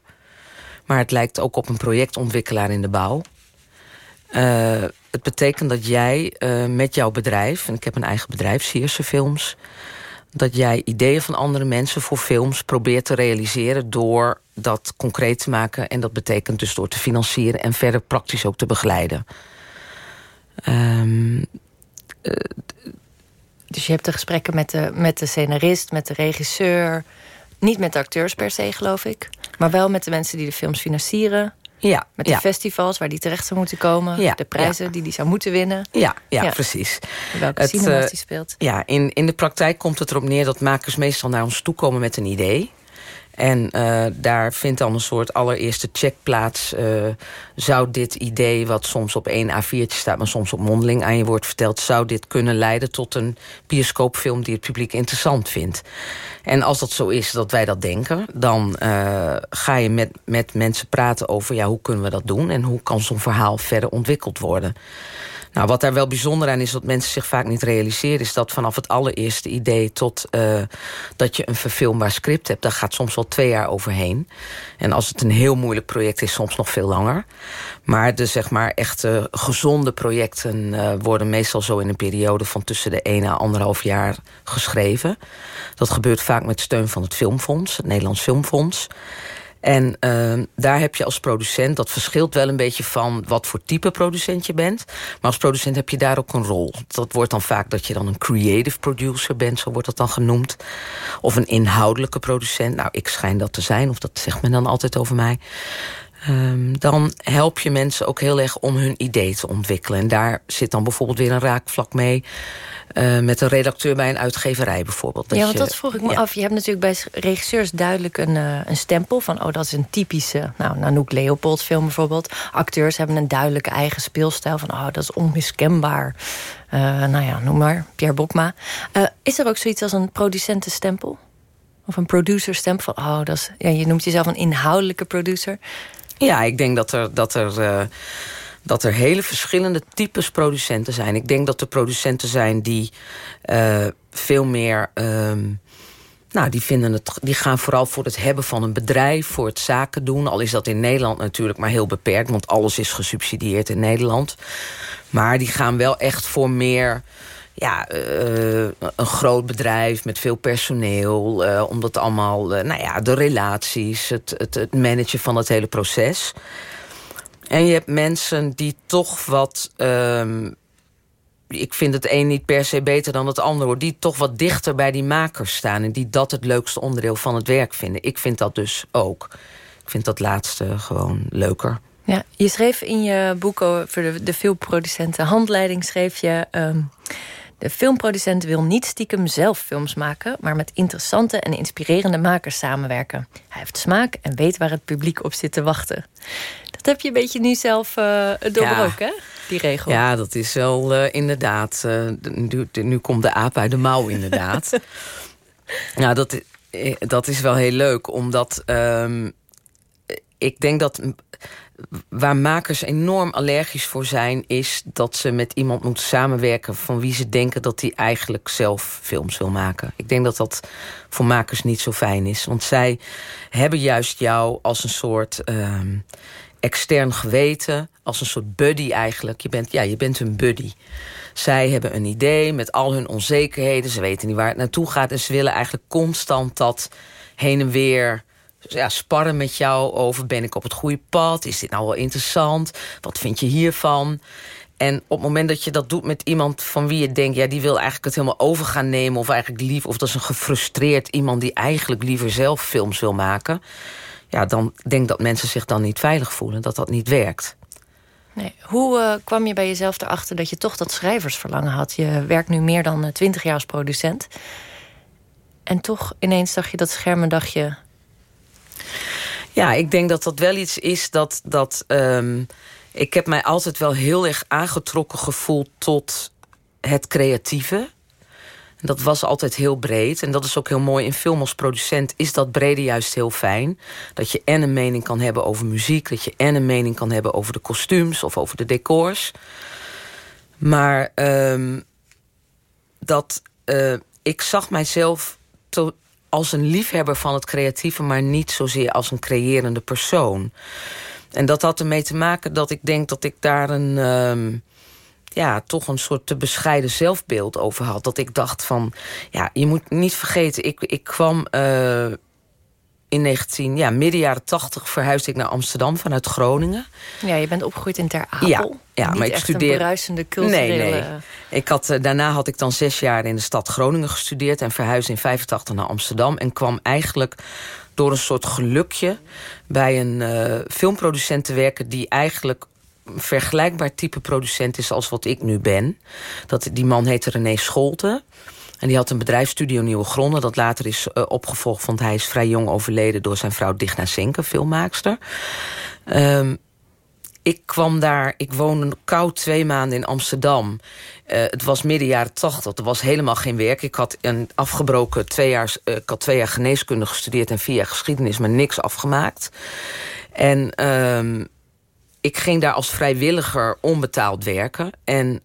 Maar het lijkt ook op een projectontwikkelaar in de bouw. Het betekent dat jij met jouw bedrijf, en ik heb een eigen bedrijf, Sierse Films, dat jij ideeën van andere mensen voor films probeert te realiseren door dat concreet te maken. En dat betekent dus door te financieren en verder praktisch ook te begeleiden. Um, dus je hebt de gesprekken met de, met de scenarist, met de regisseur. Niet met de acteurs per se, geloof ik. Maar wel met de mensen die de films financieren. Ja, met de ja. festivals waar die terecht zou moeten komen. Ja, de prijzen die die zou moeten winnen. Ja, ja, precies. Welke het, cinema's die speelt. Ja, in, in de praktijk komt het erop neer dat makers meestal naar ons toe komen met een idee. En uh, daar vindt dan een soort allereerste check plaats. Uh, zou dit idee, wat soms op één A4'tje staat... maar soms op mondeling aan je wordt verteld... zou dit kunnen leiden tot een bioscoopfilm die het publiek interessant vindt? En als dat zo is dat wij dat denken... dan uh, ga je met, met mensen praten over... ja, hoe kunnen we dat doen en hoe kan zo'n verhaal verder ontwikkeld worden... Nou, wat daar wel bijzonder aan is, wat mensen zich vaak niet realiseren... is dat vanaf het allereerste idee tot uh, dat je een verfilmbaar script hebt... daar gaat soms wel twee jaar overheen. En als het een heel moeilijk project is, soms nog veel langer. Maar de zeg maar echte gezonde projecten uh, worden meestal zo in een periode... van tussen de 1 en anderhalf jaar geschreven. Dat gebeurt vaak met steun van het Filmfonds, het Nederlands Filmfonds... En uh, daar heb je als producent, dat verschilt wel een beetje van wat voor type producent je bent. Maar als producent heb je daar ook een rol. Dat wordt dan vaak dat je dan een creative producer bent, zo wordt dat dan genoemd. Of een inhoudelijke producent. Nou, ik schijn dat te zijn, of dat zegt men dan altijd over mij. Um, dan help je mensen ook heel erg om hun idee te ontwikkelen. En daar zit dan bijvoorbeeld weer een raakvlak mee... Uh, met een redacteur bij een uitgeverij bijvoorbeeld. Dat ja, want je, dat vroeg ik me ja. af. Je hebt natuurlijk bij regisseurs duidelijk een, uh, een stempel... van oh, dat is een typische nou, Nanook Leopold film bijvoorbeeld. Acteurs hebben een duidelijke eigen speelstijl... van oh, dat is onmiskenbaar. Uh, nou ja, noem maar, Pierre Bokma. is er ook zoiets als een producentenstempel? Of een producerstempel? Van, oh, dat is, ja, je noemt jezelf een inhoudelijke producer... Ja, ik denk dat er, dat er, dat er hele verschillende types producenten zijn. Ik denk dat er producenten zijn die uh, veel meer... Uh, nou, die, vinden het, die gaan vooral voor het hebben van een bedrijf, voor het zaken doen. Al is dat in Nederland natuurlijk maar heel beperkt, want alles is gesubsidieerd in Nederland. Maar die gaan wel echt voor meer ja, uh, een groot bedrijf met veel personeel. Uh, omdat allemaal, nou ja, de relaties, het, het, het managen van het hele proces. En je hebt mensen die toch wat... Um, ik vind het een niet per se beter dan het ander... Die toch wat dichter bij die makers staan... en die dat het leukste onderdeel van het werk vinden. Ik vind dat dus ook. Ik vind dat laatste gewoon leuker. Ja, je schreef in je boek over de, de filmproducenten handleiding... schreef je... Um de filmproducent wil niet stiekem zelf films maken, maar met interessante en inspirerende makers samenwerken. Hij heeft smaak en weet waar het publiek op zit te wachten. Dat heb je een beetje nu zelf uh, doorbroken, ja. hè? Die regel. Ja, dat is wel uh, inderdaad. Uh, nu, nu, komt de aap uit de mouw, inderdaad. nou, dat, dat is wel heel leuk, omdat um, ik denk dat waar makers enorm allergisch voor zijn... is dat ze met iemand moeten samenwerken... van wie ze denken dat hij eigenlijk zelf films wil maken. Ik denk dat dat voor makers niet zo fijn is. Want zij hebben juist jou als een soort uh, extern geweten... als een soort buddy eigenlijk. Je bent, ja, je bent een buddy. Zij hebben een idee met al hun onzekerheden. Ze weten niet waar het naartoe gaat. En ze willen eigenlijk constant dat heen en weer ja, sparren met jou over... ben ik op het goede pad? Is dit nou wel interessant? Wat vind je hiervan? En op het moment dat je dat doet met iemand van wie je denkt... ja, die wil eigenlijk het helemaal over gaan nemen... of eigenlijk lief, of dat is een gefrustreerd iemand... die eigenlijk liever zelf films wil maken... ja, dan denk dat mensen zich dan niet veilig voelen. Dat dat niet werkt. Nee. Hoe uh, kwam je bij jezelf erachter dat je toch dat schrijversverlangen had? Je werkt nu meer dan twintig jaar als producent. En toch ineens zag je dat scherm en dacht je... Ja, ik denk dat dat wel iets is dat... dat um, ik heb mij altijd wel heel erg aangetrokken gevoeld tot het creatieve. Dat was altijd heel breed. En dat is ook heel mooi. In film als producent is dat brede juist heel fijn. Dat je en een mening kan hebben over muziek. Dat je en een mening kan hebben over de kostuums of over de decors. Maar ehm, dat uh, ik zag mijzelf als een liefhebber van het creatieve... maar niet zozeer als een creërende persoon. En dat had ermee te maken dat ik denk dat ik daar een... Um, ja, toch een soort te bescheiden zelfbeeld over had. Dat ik dacht van, ja, je moet niet vergeten... ik, ik kwam uh, in 19, ja, midden jaren 80 verhuisde ik naar Amsterdam vanuit Groningen. Ja, je bent opgegroeid in Ter Apel. Ja, ja maar ik studeerde. Een culturele... Nee, nee. Ik had, uh, daarna had ik dan zes jaar in de stad Groningen gestudeerd en verhuisde in 85 naar Amsterdam en kwam eigenlijk door een soort gelukje bij een uh, filmproducent te werken die eigenlijk een vergelijkbaar type producent is als wat ik nu ben. Dat, die man heette René Scholte. En die had een bedrijfsstudio Nieuwe Gronden. Dat later is uh, opgevolgd, want hij is vrij jong overleden... door zijn vrouw Digna Senke, filmmaakster. Um, ik kwam daar, ik woonde koud twee maanden in Amsterdam. Uh, het was midden jaren tachtig, er was helemaal geen werk. Ik had een afgebroken twee jaar, uh, ik had twee jaar geneeskunde gestudeerd... en vier jaar geschiedenis, maar niks afgemaakt. En um, ik ging daar als vrijwilliger onbetaald werken. En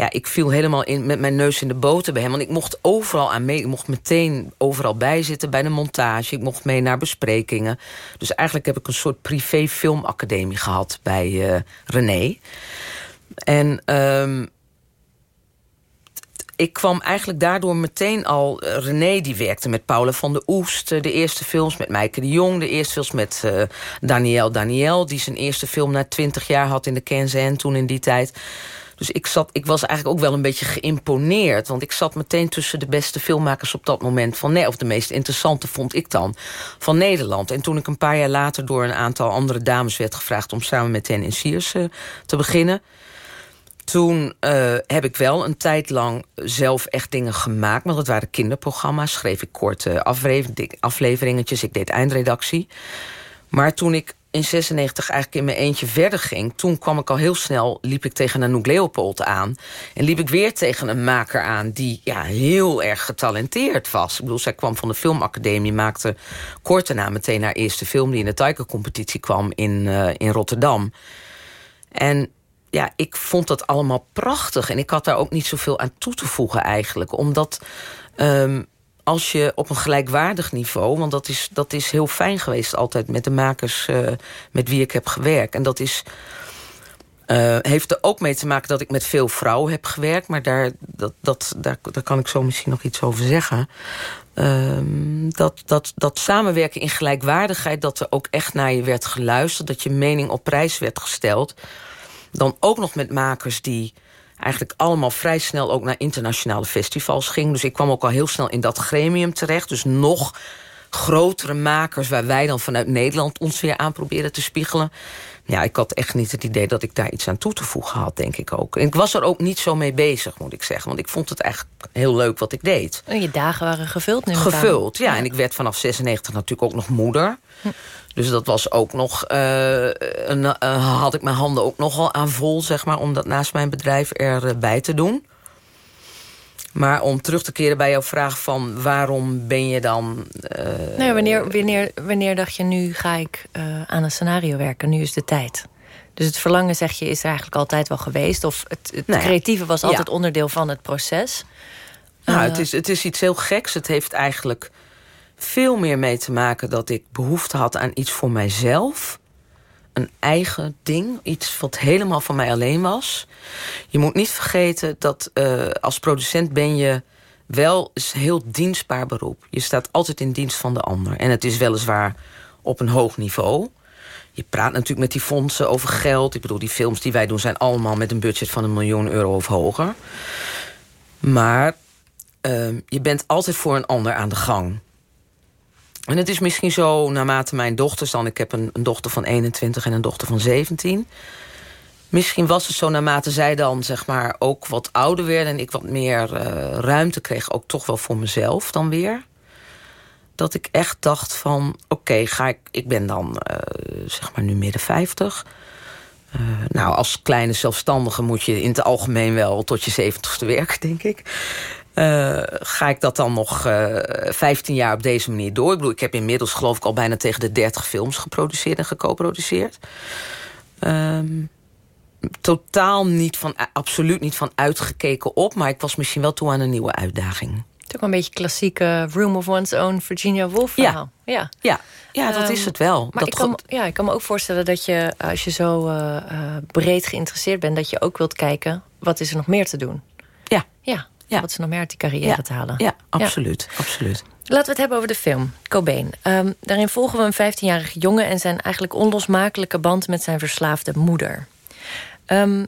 ja, ik viel helemaal in, met mijn neus in de boter bij hem. Want ik mocht overal aan mee. Ik mocht meteen overal bijzitten bij de montage. Ik mocht mee naar besprekingen. Dus eigenlijk heb ik een soort privé filmacademie gehad bij uh, René. En um, ik kwam eigenlijk daardoor meteen al... Uh, René die werkte met Paula van der Oest. Uh, de eerste films met Meike de Jong. De eerste films met uh, Daniel Daniel. Die zijn eerste film na twintig jaar had in de Kenzen toen in die tijd. Dus ik, zat, ik was eigenlijk ook wel een beetje geïmponeerd. Want ik zat meteen tussen de beste filmmakers op dat moment. Van, nee, of de meest interessante vond ik dan van Nederland. En toen ik een paar jaar later door een aantal andere dames werd gevraagd... om samen met hen in Siers uh, te beginnen... Toen uh, heb ik wel een tijd lang zelf echt dingen gemaakt. Maar dat waren kinderprogramma's. Schreef ik korte afleveringetjes. Ik deed eindredactie. Maar toen ik in 96 eigenlijk in mijn eentje verder ging... toen kwam ik al heel snel, liep ik tegen Anouk Leopold aan... en liep ik weer tegen een maker aan die ja, heel erg getalenteerd was. Ik bedoel, zij kwam van de filmacademie... maakte kort daarna meteen haar eerste film... die in de Taika-competitie kwam in, uh, in Rotterdam. En ja, ik vond dat allemaal prachtig. En ik had daar ook niet zoveel aan toe te voegen eigenlijk. Omdat... Um, als je op een gelijkwaardig niveau... want dat is, dat is heel fijn geweest altijd met de makers uh, met wie ik heb gewerkt. En dat is, uh, heeft er ook mee te maken dat ik met veel vrouwen heb gewerkt. Maar daar, dat, dat, daar, daar kan ik zo misschien nog iets over zeggen. Uh, dat, dat, dat samenwerken in gelijkwaardigheid... dat er ook echt naar je werd geluisterd... dat je mening op prijs werd gesteld. Dan ook nog met makers die eigenlijk allemaal vrij snel ook naar internationale festivals ging. Dus ik kwam ook al heel snel in dat gremium terecht. Dus nog grotere makers waar wij dan vanuit Nederland ons weer aan proberen te spiegelen. Ja, ik had echt niet het idee dat ik daar iets aan toe te voegen had, denk ik ook. En ik was er ook niet zo mee bezig, moet ik zeggen. Want ik vond het eigenlijk heel leuk wat ik deed. En je dagen waren gevuld nu? Gevuld, ja. En ik werd vanaf 96 natuurlijk ook nog moeder. Hm. Dus dat was ook nog... Uh, een, uh, had ik mijn handen ook nogal aan vol, zeg maar... om dat naast mijn bedrijf erbij te doen. Maar om terug te keren bij jouw vraag van... waarom ben je dan... Uh, nee, wanneer, wanneer, wanneer dacht je, nu ga ik aan een scenario werken? Nu is de tijd. Dus het verlangen, zeg je, is er eigenlijk altijd wel geweest? Of het, het nee. creatieve was altijd ja. onderdeel van het proces? Nou, het, is, het is iets heel geks. Het heeft eigenlijk veel meer mee te maken dat ik behoefte had aan iets voor mijzelf. Een eigen ding, iets wat helemaal van mij alleen was. Je moet niet vergeten dat uh, als producent ben je wel een heel dienstbaar beroep. Je staat altijd in dienst van de ander. En het is weliswaar op een hoog niveau. Je praat natuurlijk met die fondsen over geld. Ik bedoel, die films die wij doen zijn allemaal met een budget van een miljoen euro of hoger. Maar uh, je bent altijd voor een ander aan de gang. En het is misschien zo, naarmate mijn dochters dan... ik heb een, dochter van 21 en een dochter van 17... misschien was het zo naarmate zij dan zeg maar ook wat ouder werden... en ik wat meer uh, ruimte kreeg, ook toch wel voor mezelf dan weer... dat ik echt dacht van, oké, ga ik... ik ben dan uh, zeg maar nu midden 50... Uh, nou, als kleine zelfstandige moet je in het algemeen wel tot je zeventigste werken, denk ik. Uh, ga ik dat dan nog uh, 15 jaar op deze manier door? Ik bedoel, ik heb inmiddels geloof ik al bijna tegen de 30 films geproduceerd en geco-produceerd. Um, totaal niet van, absoluut niet van uitgekeken op, maar ik was misschien wel toe aan een nieuwe uitdaging. Het is ook een beetje klassieke Room of One's Own Virginia Woolf verhaal. Ja, ja. ja. ja dat is Ehm, het wel. Maar dat ik kan, ja, ik kan me ook voorstellen dat je, als je zo uh, breed geïnteresseerd bent... dat je ook wilt kijken, wat is er nog meer te doen? Ja. Ja, ja. wat er nog meer uit die carrière ja. te halen? Ja, absoluut. Ja. absoluut. Laten we het hebben over de film, Cobain. Um, daarin volgen we een 15-jarige jongen... en zijn eigenlijk onlosmakelijke band met zijn verslaafde moeder. Um,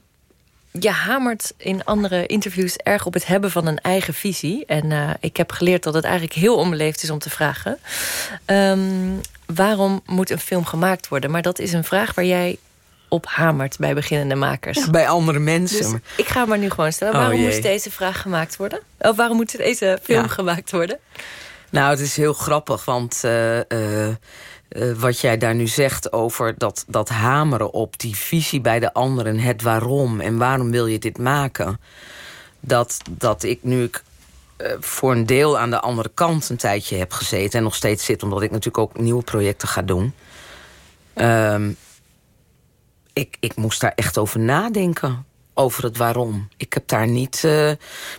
je hamert in andere interviews erg op het hebben van een eigen visie. En uh, ik heb geleerd dat het eigenlijk heel onbeleefd is om te vragen... Um, waarom moet een film gemaakt worden? Maar dat is een vraag waar jij op hamert bij beginnende makers. Ja, bij andere mensen. Dus ik ga maar nu gewoon stellen. Waarom oh, moest deze vraag gemaakt worden? Of waarom moet deze film ja. gemaakt worden? Nou, het is heel grappig, want... Uh, uh, uh, wat jij daar nu zegt over dat, dat hameren op die visie bij de anderen... het waarom en waarom wil je dit maken... dat, dat ik nu ik voor een deel aan de andere kant een tijdje heb gezeten... en nog steeds zit, omdat ik natuurlijk ook nieuwe projecten ga doen... Um, ik, ik moest daar echt over nadenken over het waarom. Ik heb daar niet... Uh,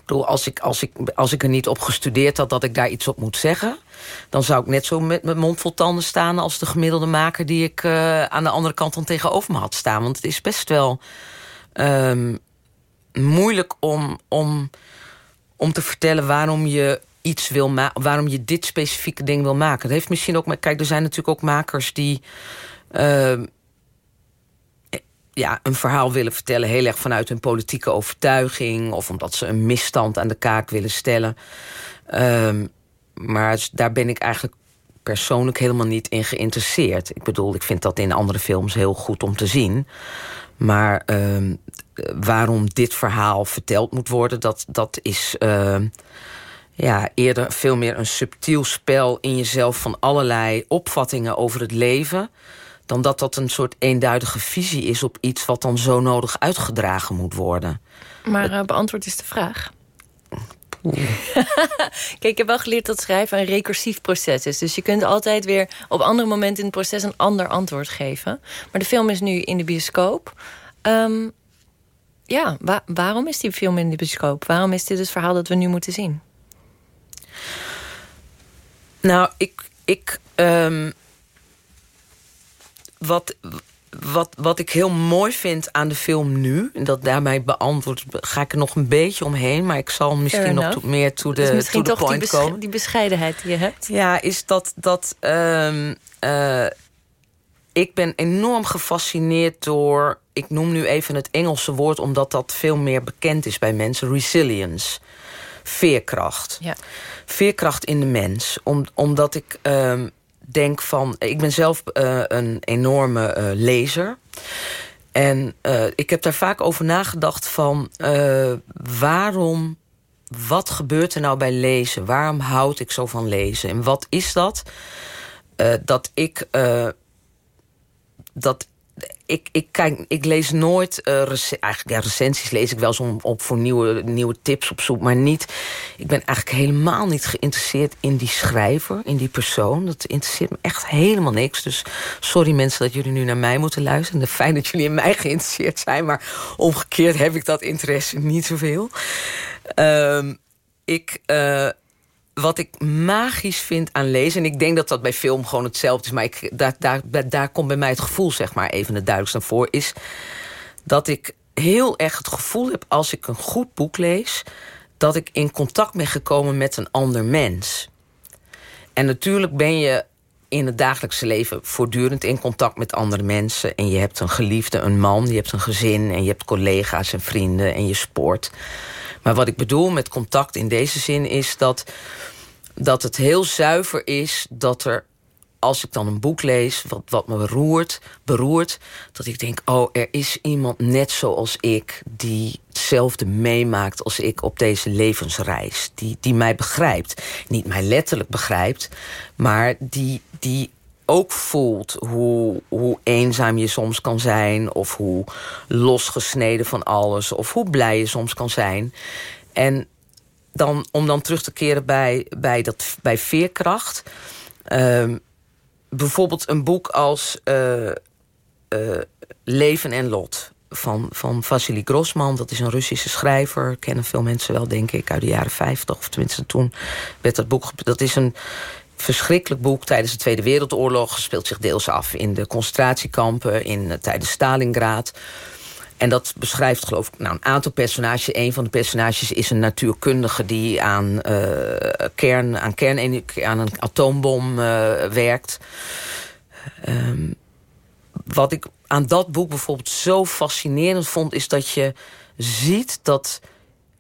bedoel, als ik, als, ik, als ik er niet op gestudeerd had dat ik daar iets op moet zeggen... dan zou ik net zo met mijn mond vol tanden staan... als de gemiddelde maker die ik uh, aan de andere kant dan tegenover me had staan. Want het is best wel um, moeilijk om, om, om te vertellen waarom je iets wil maken... waarom je dit specifieke ding wil maken. Dat heeft misschien ook... Kijk, er zijn natuurlijk ook makers die... Uh, ja, een verhaal willen vertellen... heel erg vanuit hun politieke overtuiging... of omdat ze een misstand aan de kaak willen stellen. Um, maar daar ben ik eigenlijk persoonlijk helemaal niet in geïnteresseerd. Ik bedoel, ik vind dat in andere films heel goed om te zien. Maar um, waarom dit verhaal verteld moet worden... dat, dat is uh, ja, eerder veel meer een subtiel spel in jezelf... van allerlei opvattingen over het leven dan dat dat een soort eenduidige visie is op iets... wat dan zo nodig uitgedragen moet worden. Maar uh, beantwoord is de vraag. Kijk, ik heb wel geleerd dat schrijven een recursief proces is. Dus je kunt altijd weer op andere momenten in het proces... een ander antwoord geven. Maar de film is nu in de bioscoop. Um, ja, wa waarom is die film in de bioscoop? Waarom is dit het verhaal dat we nu moeten zien? Nou, ik... ik um wat, wat, wat ik heel mooi vind aan de film nu... en dat daarmee beantwoord, ga ik er nog een beetje omheen... maar ik zal misschien nog to, meer to the, dus misschien to the toch point die komen. die bescheidenheid die je hebt. Ja, is dat... dat um, uh, ik ben enorm gefascineerd door... ik noem nu even het Engelse woord... omdat dat veel meer bekend is bij mensen. Resilience. Veerkracht. Ja. Veerkracht in de mens. Om, omdat ik... Um, denk van... Ik ben zelf uh, een enorme uh, lezer. En uh, ik heb daar vaak over nagedacht van... waarom... Wat gebeurt er nou bij lezen? Waarom houd ik zo van lezen? En wat is dat? dat ik... dat ik, ik, kijk, ik lees nooit... Uh, eigenlijk ja, recensies lees ik wel om, op voor nieuwe, nieuwe tips op zoek. Maar niet... Ik ben eigenlijk helemaal niet geïnteresseerd in die schrijver. In die persoon. Dat interesseert me echt helemaal niks. Dus sorry mensen dat jullie nu naar mij moeten luisteren. En fijn dat jullie in mij geïnteresseerd zijn. Maar omgekeerd heb ik dat interesse niet zoveel. Uh, ik... Uh, wat ik magisch vind aan lezen... en ik denk dat dat bij film gewoon hetzelfde is... maar ik, daar, daar, daar komt bij mij het gevoel zeg maar even het duidelijkst voren... is dat ik heel erg het gevoel heb als ik een goed boek lees... dat ik in contact ben gekomen met een ander mens. En natuurlijk ben je in het dagelijkse leven voortdurend in contact met andere mensen. En je hebt een geliefde, een man, je hebt een gezin... en je hebt collega's en vrienden en je sport... Maar wat ik bedoel met contact in deze zin is dat, dat het heel zuiver is dat er als ik dan een boek lees wat, wat me beroert, beroert... dat ik denk, oh, er is iemand net zoals ik... die hetzelfde meemaakt als ik op deze levensreis. Die, die mij begrijpt. Niet mij letterlijk begrijpt, maar die, die ook voelt hoe, hoe eenzaam je soms kan zijn... of hoe losgesneden van alles, of hoe blij je soms kan zijn. En dan, om dan terug te keren bij, bij, dat, bij veerkracht. Ehm, bijvoorbeeld een boek als uh, Leven en Lot van, van Vasily Grossman. Dat is een Russische schrijver. Kennen veel mensen wel, denk ik, uit de jaren 50. Of tenminste, toen werd dat boek... Dat is een verschrikkelijk boek tijdens de Tweede Wereldoorlog. Speelt zich deels af in de concentratiekampen... In, uh, tijdens Stalingrad. En dat beschrijft geloof ik nou, een aantal personages. Een van de personages is een natuurkundige die aan, uh, kern, aan, kern, aan een atoombom uh, werkt. Um, wat ik aan dat boek bijvoorbeeld zo fascinerend vond... is dat je ziet dat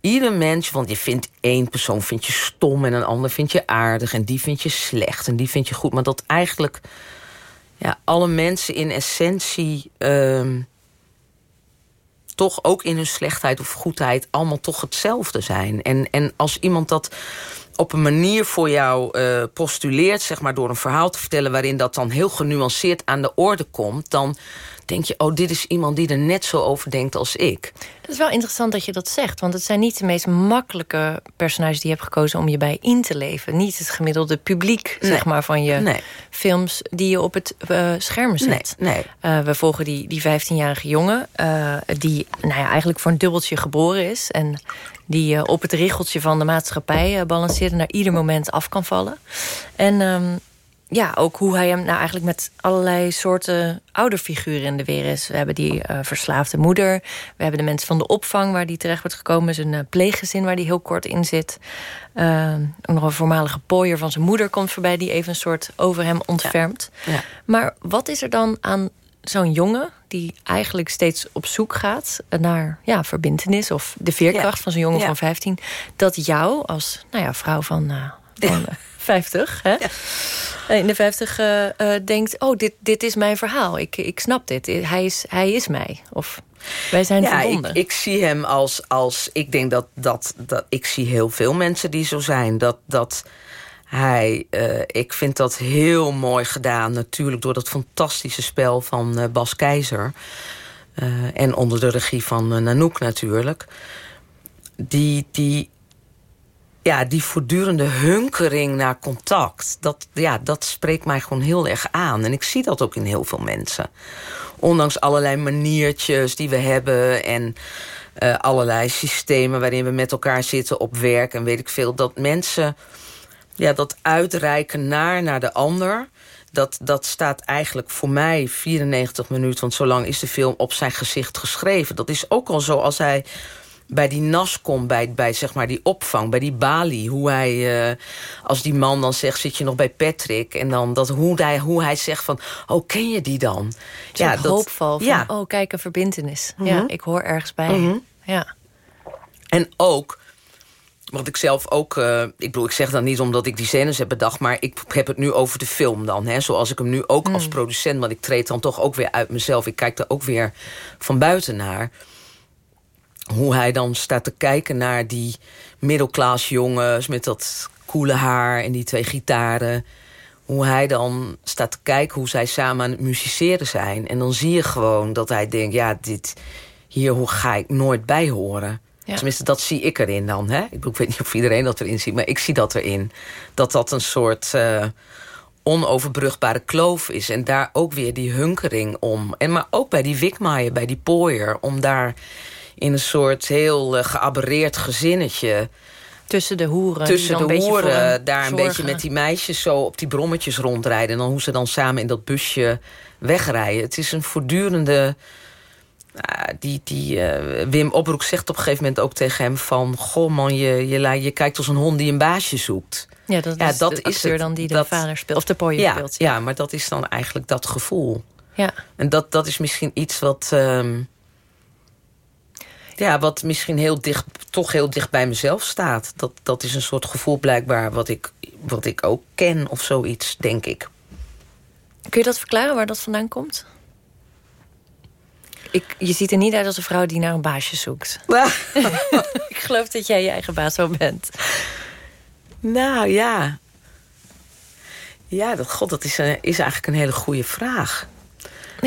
ieder mens... want je vindt één persoon vind je stom en een ander vind je aardig... en die vind je slecht en die vind je goed. Maar dat eigenlijk ja, alle mensen in essentie... Um, toch ook in hun slechtheid of goedheid allemaal toch hetzelfde zijn. En, en als iemand dat op een manier voor jou uh, postuleert, zeg maar door een verhaal te vertellen waarin dat dan heel genuanceerd aan de orde komt, dan denk je, oh, dit is iemand die er net zo over denkt als ik. Het is wel interessant dat je dat zegt. Want het zijn niet de meest makkelijke personages die je hebt gekozen om je bij in te leven. Niet het gemiddelde publiek, nee. zeg maar, van je nee. films die je op het uh, scherm zet. Nee, nee. Uh, we volgen die, die 15-jarige jongen, uh, die nou ja, eigenlijk voor een dubbeltje geboren is. En die op het richeltje van de maatschappij balanceert en naar ieder moment af kan vallen. En um, ja, ook hoe hij hem nou eigenlijk met allerlei soorten ouderfiguren in de weer is. We hebben die uh, verslaafde moeder. We hebben de mensen van de opvang waar die terecht wordt gekomen. Zijn uh, pleeggezin waar die heel kort in zit. Uh, ook nog een voormalige pooier van zijn moeder komt voorbij... die even een soort over hem ontfermt. Ja. Ja. Maar wat is er dan aan zo'n jongen... die eigenlijk steeds op zoek gaat naar ja, verbindenis... of de veerkracht Ja. van zo'n jongen van 15... dat jou als nou ja, vrouw van... eh, van eh, 50, hè? in de 50 uh, uh, denkt... oh, dit, dit is mijn verhaal, ik, ik snap dit, hij is, hij is mij. Of wij zijn ja, verbonden. Ik, ik zie hem als, als ik denk dat, dat, dat... Ik zie heel veel mensen die zo zijn. Dat, dat hij... Uh, ik vind dat heel mooi gedaan. Natuurlijk door dat fantastische spel van uh, Bas Keizer. Uh, en onder de regie van Nanook natuurlijk. Die... die ja, die voortdurende hunkering naar contact... Dat, ja, dat spreekt mij gewoon heel erg aan. En ik zie dat ook in heel veel mensen. Ondanks allerlei maniertjes die we hebben... en uh, allerlei systemen waarin we met elkaar zitten op werk... en weet ik veel, dat mensen ja, dat uitreiken naar, naar de ander... Dat, dat staat eigenlijk voor mij 94 minuten... want zo lang is de film op zijn gezicht geschreven. Dat is ook al zo als hij bij die nas komt, bij, bij zeg maar die opvang, bij die balie. Hoe hij, uh, als die man dan zegt, zit je nog bij Patrick? En dan dat, hoe, hij, hoe hij zegt van, oh, ken je die dan? Ja, dat hoopvol van, ja. oh, kijk, een verbindenis. Mm -hmm. Ja, ik hoor ergens bij. Mm -hmm. Ja. En ook, wat ik zelf ook, uh, ik bedoel, ik zeg dat niet omdat ik die scènes heb bedacht, maar ik heb het nu over de film dan. Hè, zoals ik hem nu ook mm. als producent, want ik treed dan toch ook weer uit mezelf. Ik kijk er ook weer van buiten naar hoe hij dan staat te kijken naar die middelklas jongens... met dat koele haar en die twee gitaren. Hoe hij dan staat te kijken hoe zij samen aan het musiceren zijn. En dan zie je gewoon dat hij denkt... ja, dit, hier ga ik nooit bij horen. Ja. Tenminste, dat zie ik erin dan. Hè? Ik, ik weet niet of iedereen dat erin ziet, maar ik zie dat erin. Dat dat een soort... Uh, onoverbrugbare kloof is. En daar ook weer die hunkering om. En maar ook bij die Wikmaier, bij die pooier... om daar in een soort heel uh, geaberreerd gezinnetje. Tussen de hoeren. Tussen de hoeren, daar een beetje met die meisjes zo op die brommetjes rondrijden. En dan hoe ze dan samen in dat busje wegrijden. Het is een voortdurende... Uh, die, die uh, Wim Oproek zegt op een gegeven moment ook tegen hem van... goh man, je, je, je kijkt als een hond die een baasje zoekt. Ja, dat ja, is dat de is het, dan die de dat, vader speelt, of de pooier ja, speelt. Ja. ja, maar dat is dan eigenlijk dat gevoel. Ja. En dat, dat is misschien iets wat... Um, ja, wat misschien heel dicht, toch heel dicht bij mezelf staat. Dat, dat is een soort gevoel blijkbaar wat ik, wat ik ook ken of zoiets, denk ik. Kun je dat verklaren waar dat vandaan komt? Ik, je ziet er niet uit als een vrouw die naar een baasje zoekt. ik geloof dat jij je eigen baas zo bent. Nou ja. Ja, dat, god, dat is, een, is eigenlijk een hele goede vraag.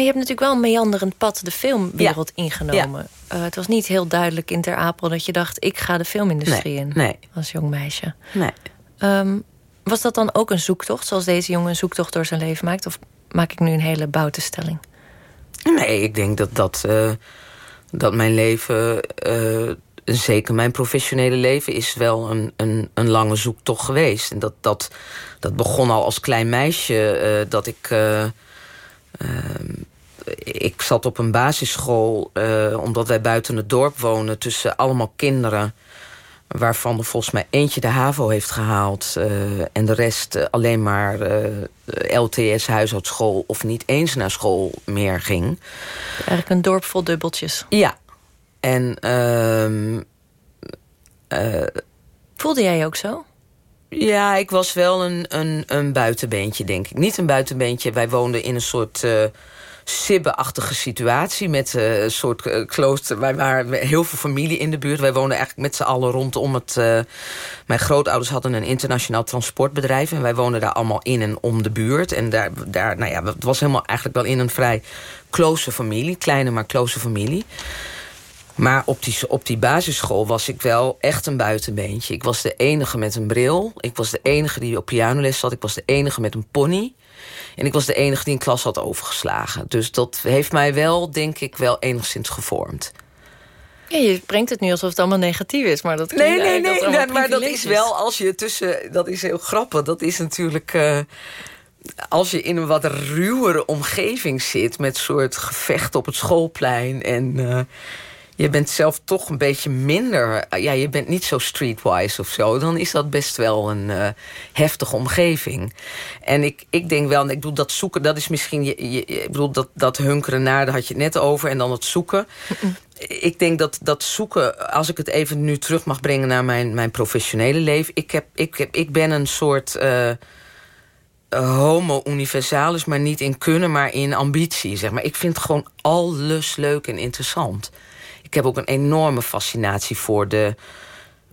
Je hebt natuurlijk wel een meanderend pad de filmwereld ingenomen. Uh, het was niet heel duidelijk in Ter Apel dat je dacht... ik ga de filmindustrie nee, in nee. als jong meisje. Nee. Um, was dat dan ook een zoektocht, zoals deze jongen een zoektocht door zijn leven maakt? Of maak ik nu een hele boutenstelling? Nee, ik denk dat, dat, uh, dat mijn leven, uh, zeker mijn professionele leven... is wel een, een, een lange zoektocht geweest. En dat, dat, dat begon al als klein meisje, dat ik... ik zat op een basisschool, omdat wij buiten het dorp wonen... tussen allemaal kinderen waarvan er volgens mij eentje de HAVO heeft gehaald... Uh, en de rest uh, alleen maar uh, LTS, huishoudschool... of niet eens naar school meer ging. Eigenlijk een dorp vol dubbeltjes. Ja. En... Uh, Voelde jij je ook zo? Ja, ik was wel een, een, een buitenbeentje, denk ik. Niet een buitenbeentje. Wij woonden in een soort sibbe-achtige situatie. Met uh, een soort uh, klooster. Wij waren heel veel familie in de buurt. Wij woonden eigenlijk met z'n allen rondom het... Uh, mijn grootouders hadden een internationaal transportbedrijf. En wij woonden daar allemaal in en om de buurt. En daar, daar nou ja, het was helemaal eigenlijk wel in een vrij close familie. Kleine, maar close familie. Maar op die, op die basisschool was ik wel echt een buitenbeentje. Ik was de enige met een bril. Ik was de enige die op pianoles zat. Ik was de enige met een pony. En ik was de enige die een klas had overgeslagen. Dus dat heeft mij wel, denk ik, wel enigszins gevormd. Ja, je brengt het nu alsof het allemaal negatief is, maar dat Nee, nee, nee, dat nee maar dat is wel als je tussen... Dat is heel grappig, dat is natuurlijk... Uh, als je in een wat ruwere omgeving zit... met soort gevecht op het schoolplein en... Uh, je bent zelf toch een beetje minder... ja, je bent niet zo streetwise of zo... dan is dat best wel een uh, heftige omgeving. En ik, ik denk wel, ik bedoel, dat zoeken... dat is misschien, je, je, ik bedoel, dat, dat hunkeren naar... daar had je het net over, en dan het zoeken... Ik denk dat dat zoeken, als ik het even nu terug mag brengen... naar mijn, mijn professionele leven... ik, heb, ik, heb, ik ben een soort... Uh, homo universalis, maar niet in kunnen, maar in ambitie. Zeg maar. Ik vind gewoon alles leuk en interessant. Ik heb ook een enorme fascinatie voor de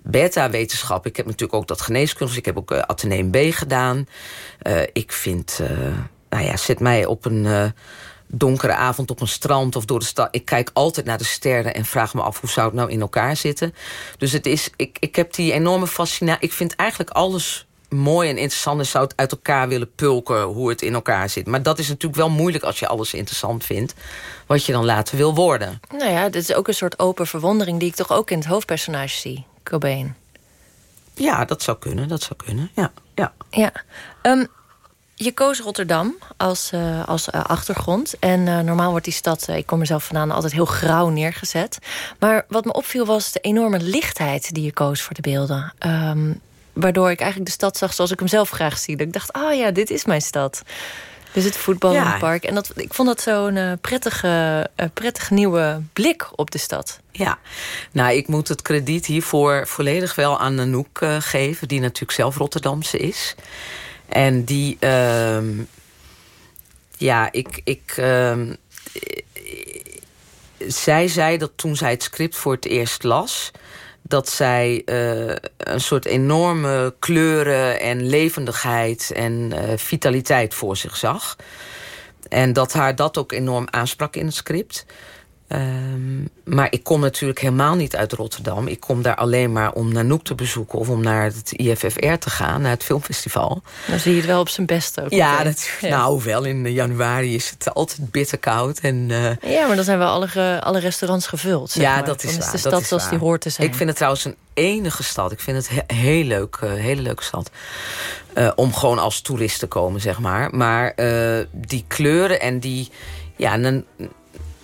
beta-wetenschap. Ik heb natuurlijk ook dat geneeskunde. Ik heb ook uh, Atheneum B gedaan. Uh, ik vind... Uh, nou ja, zet mij op een donkere avond op een strand of door de stad. Ik kijk altijd naar de sterren en vraag me af... hoe zou het nou in elkaar zitten. Dus het is, ik, ik heb die enorme fascinatie... Ik vind eigenlijk alles mooi en interessant en zou het uit elkaar willen pulken hoe het in elkaar zit. Maar dat is natuurlijk wel moeilijk als je alles interessant vindt. Wat je dan later wil worden. Nou ja, dit is ook een soort open verwondering die ik toch ook in het hoofdpersonage zie, Cobain. Ja, dat zou kunnen, dat zou kunnen, ja. Ja, ja. Um, je koos Rotterdam als, uh, als uh, achtergrond. En uh, normaal wordt die stad, ik kom er zelf vandaan, altijd heel grauw neergezet. Maar wat me opviel was de enorme lichtheid die je koos voor de beelden. Um, waardoor ik eigenlijk de stad zag zoals ik hem zelf graag zie. Dat ik dacht, ah oh ja, dit is mijn stad. Dus het voetbalpark. Ja. En dat, ik vond dat zo'n uh, prettige, uh, prettige nieuwe blik op de stad. Ja, nou, ik moet het krediet hiervoor volledig wel aan Anouk uh, geven... die natuurlijk zelf Rotterdamse is. En die... Uh, ja, ik... ik uh, zij zei dat toen zij het script voor het eerst las dat zij uh, een soort enorme kleuren en levendigheid en uh, vitaliteit voor zich zag. En dat haar dat ook enorm aansprak in het script. Um, maar ik kom natuurlijk helemaal niet uit Rotterdam. Ik kom daar alleen maar om Nanook te bezoeken... of om naar het IFFR te gaan, naar het filmfestival. Dan zie je het wel op zijn best ook. Ja, dat, ja. nou, wel in januari is het altijd bitterkoud. En, uh, ja, maar dan zijn wel alle, alle restaurants gevuld. Zeg ja, maar. dat is dan waar. is de stad zoals die hoort te zijn. Ik vind het trouwens een enige stad. Ik vind het een heel leuk, uh, hele leuke stad. Uh, om gewoon als toerist te komen, zeg maar. Maar die kleuren en die... Ja, een,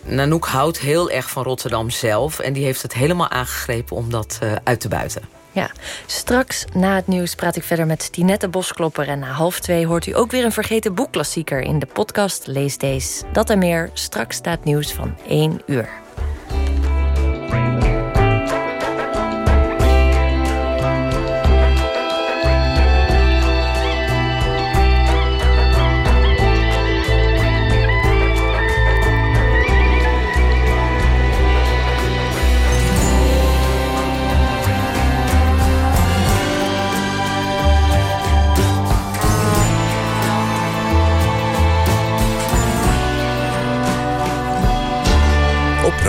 Nanoek houdt heel erg van Rotterdam zelf... en die heeft het helemaal aangegrepen om dat uh, uit te buiten. Ja, straks na het nieuws praat ik verder met Tinette Bosklopper... en na half twee hoort u ook weer een vergeten boekklassieker... in de podcast Lees Deze. Dat en meer, straks staat nieuws van 1 uur.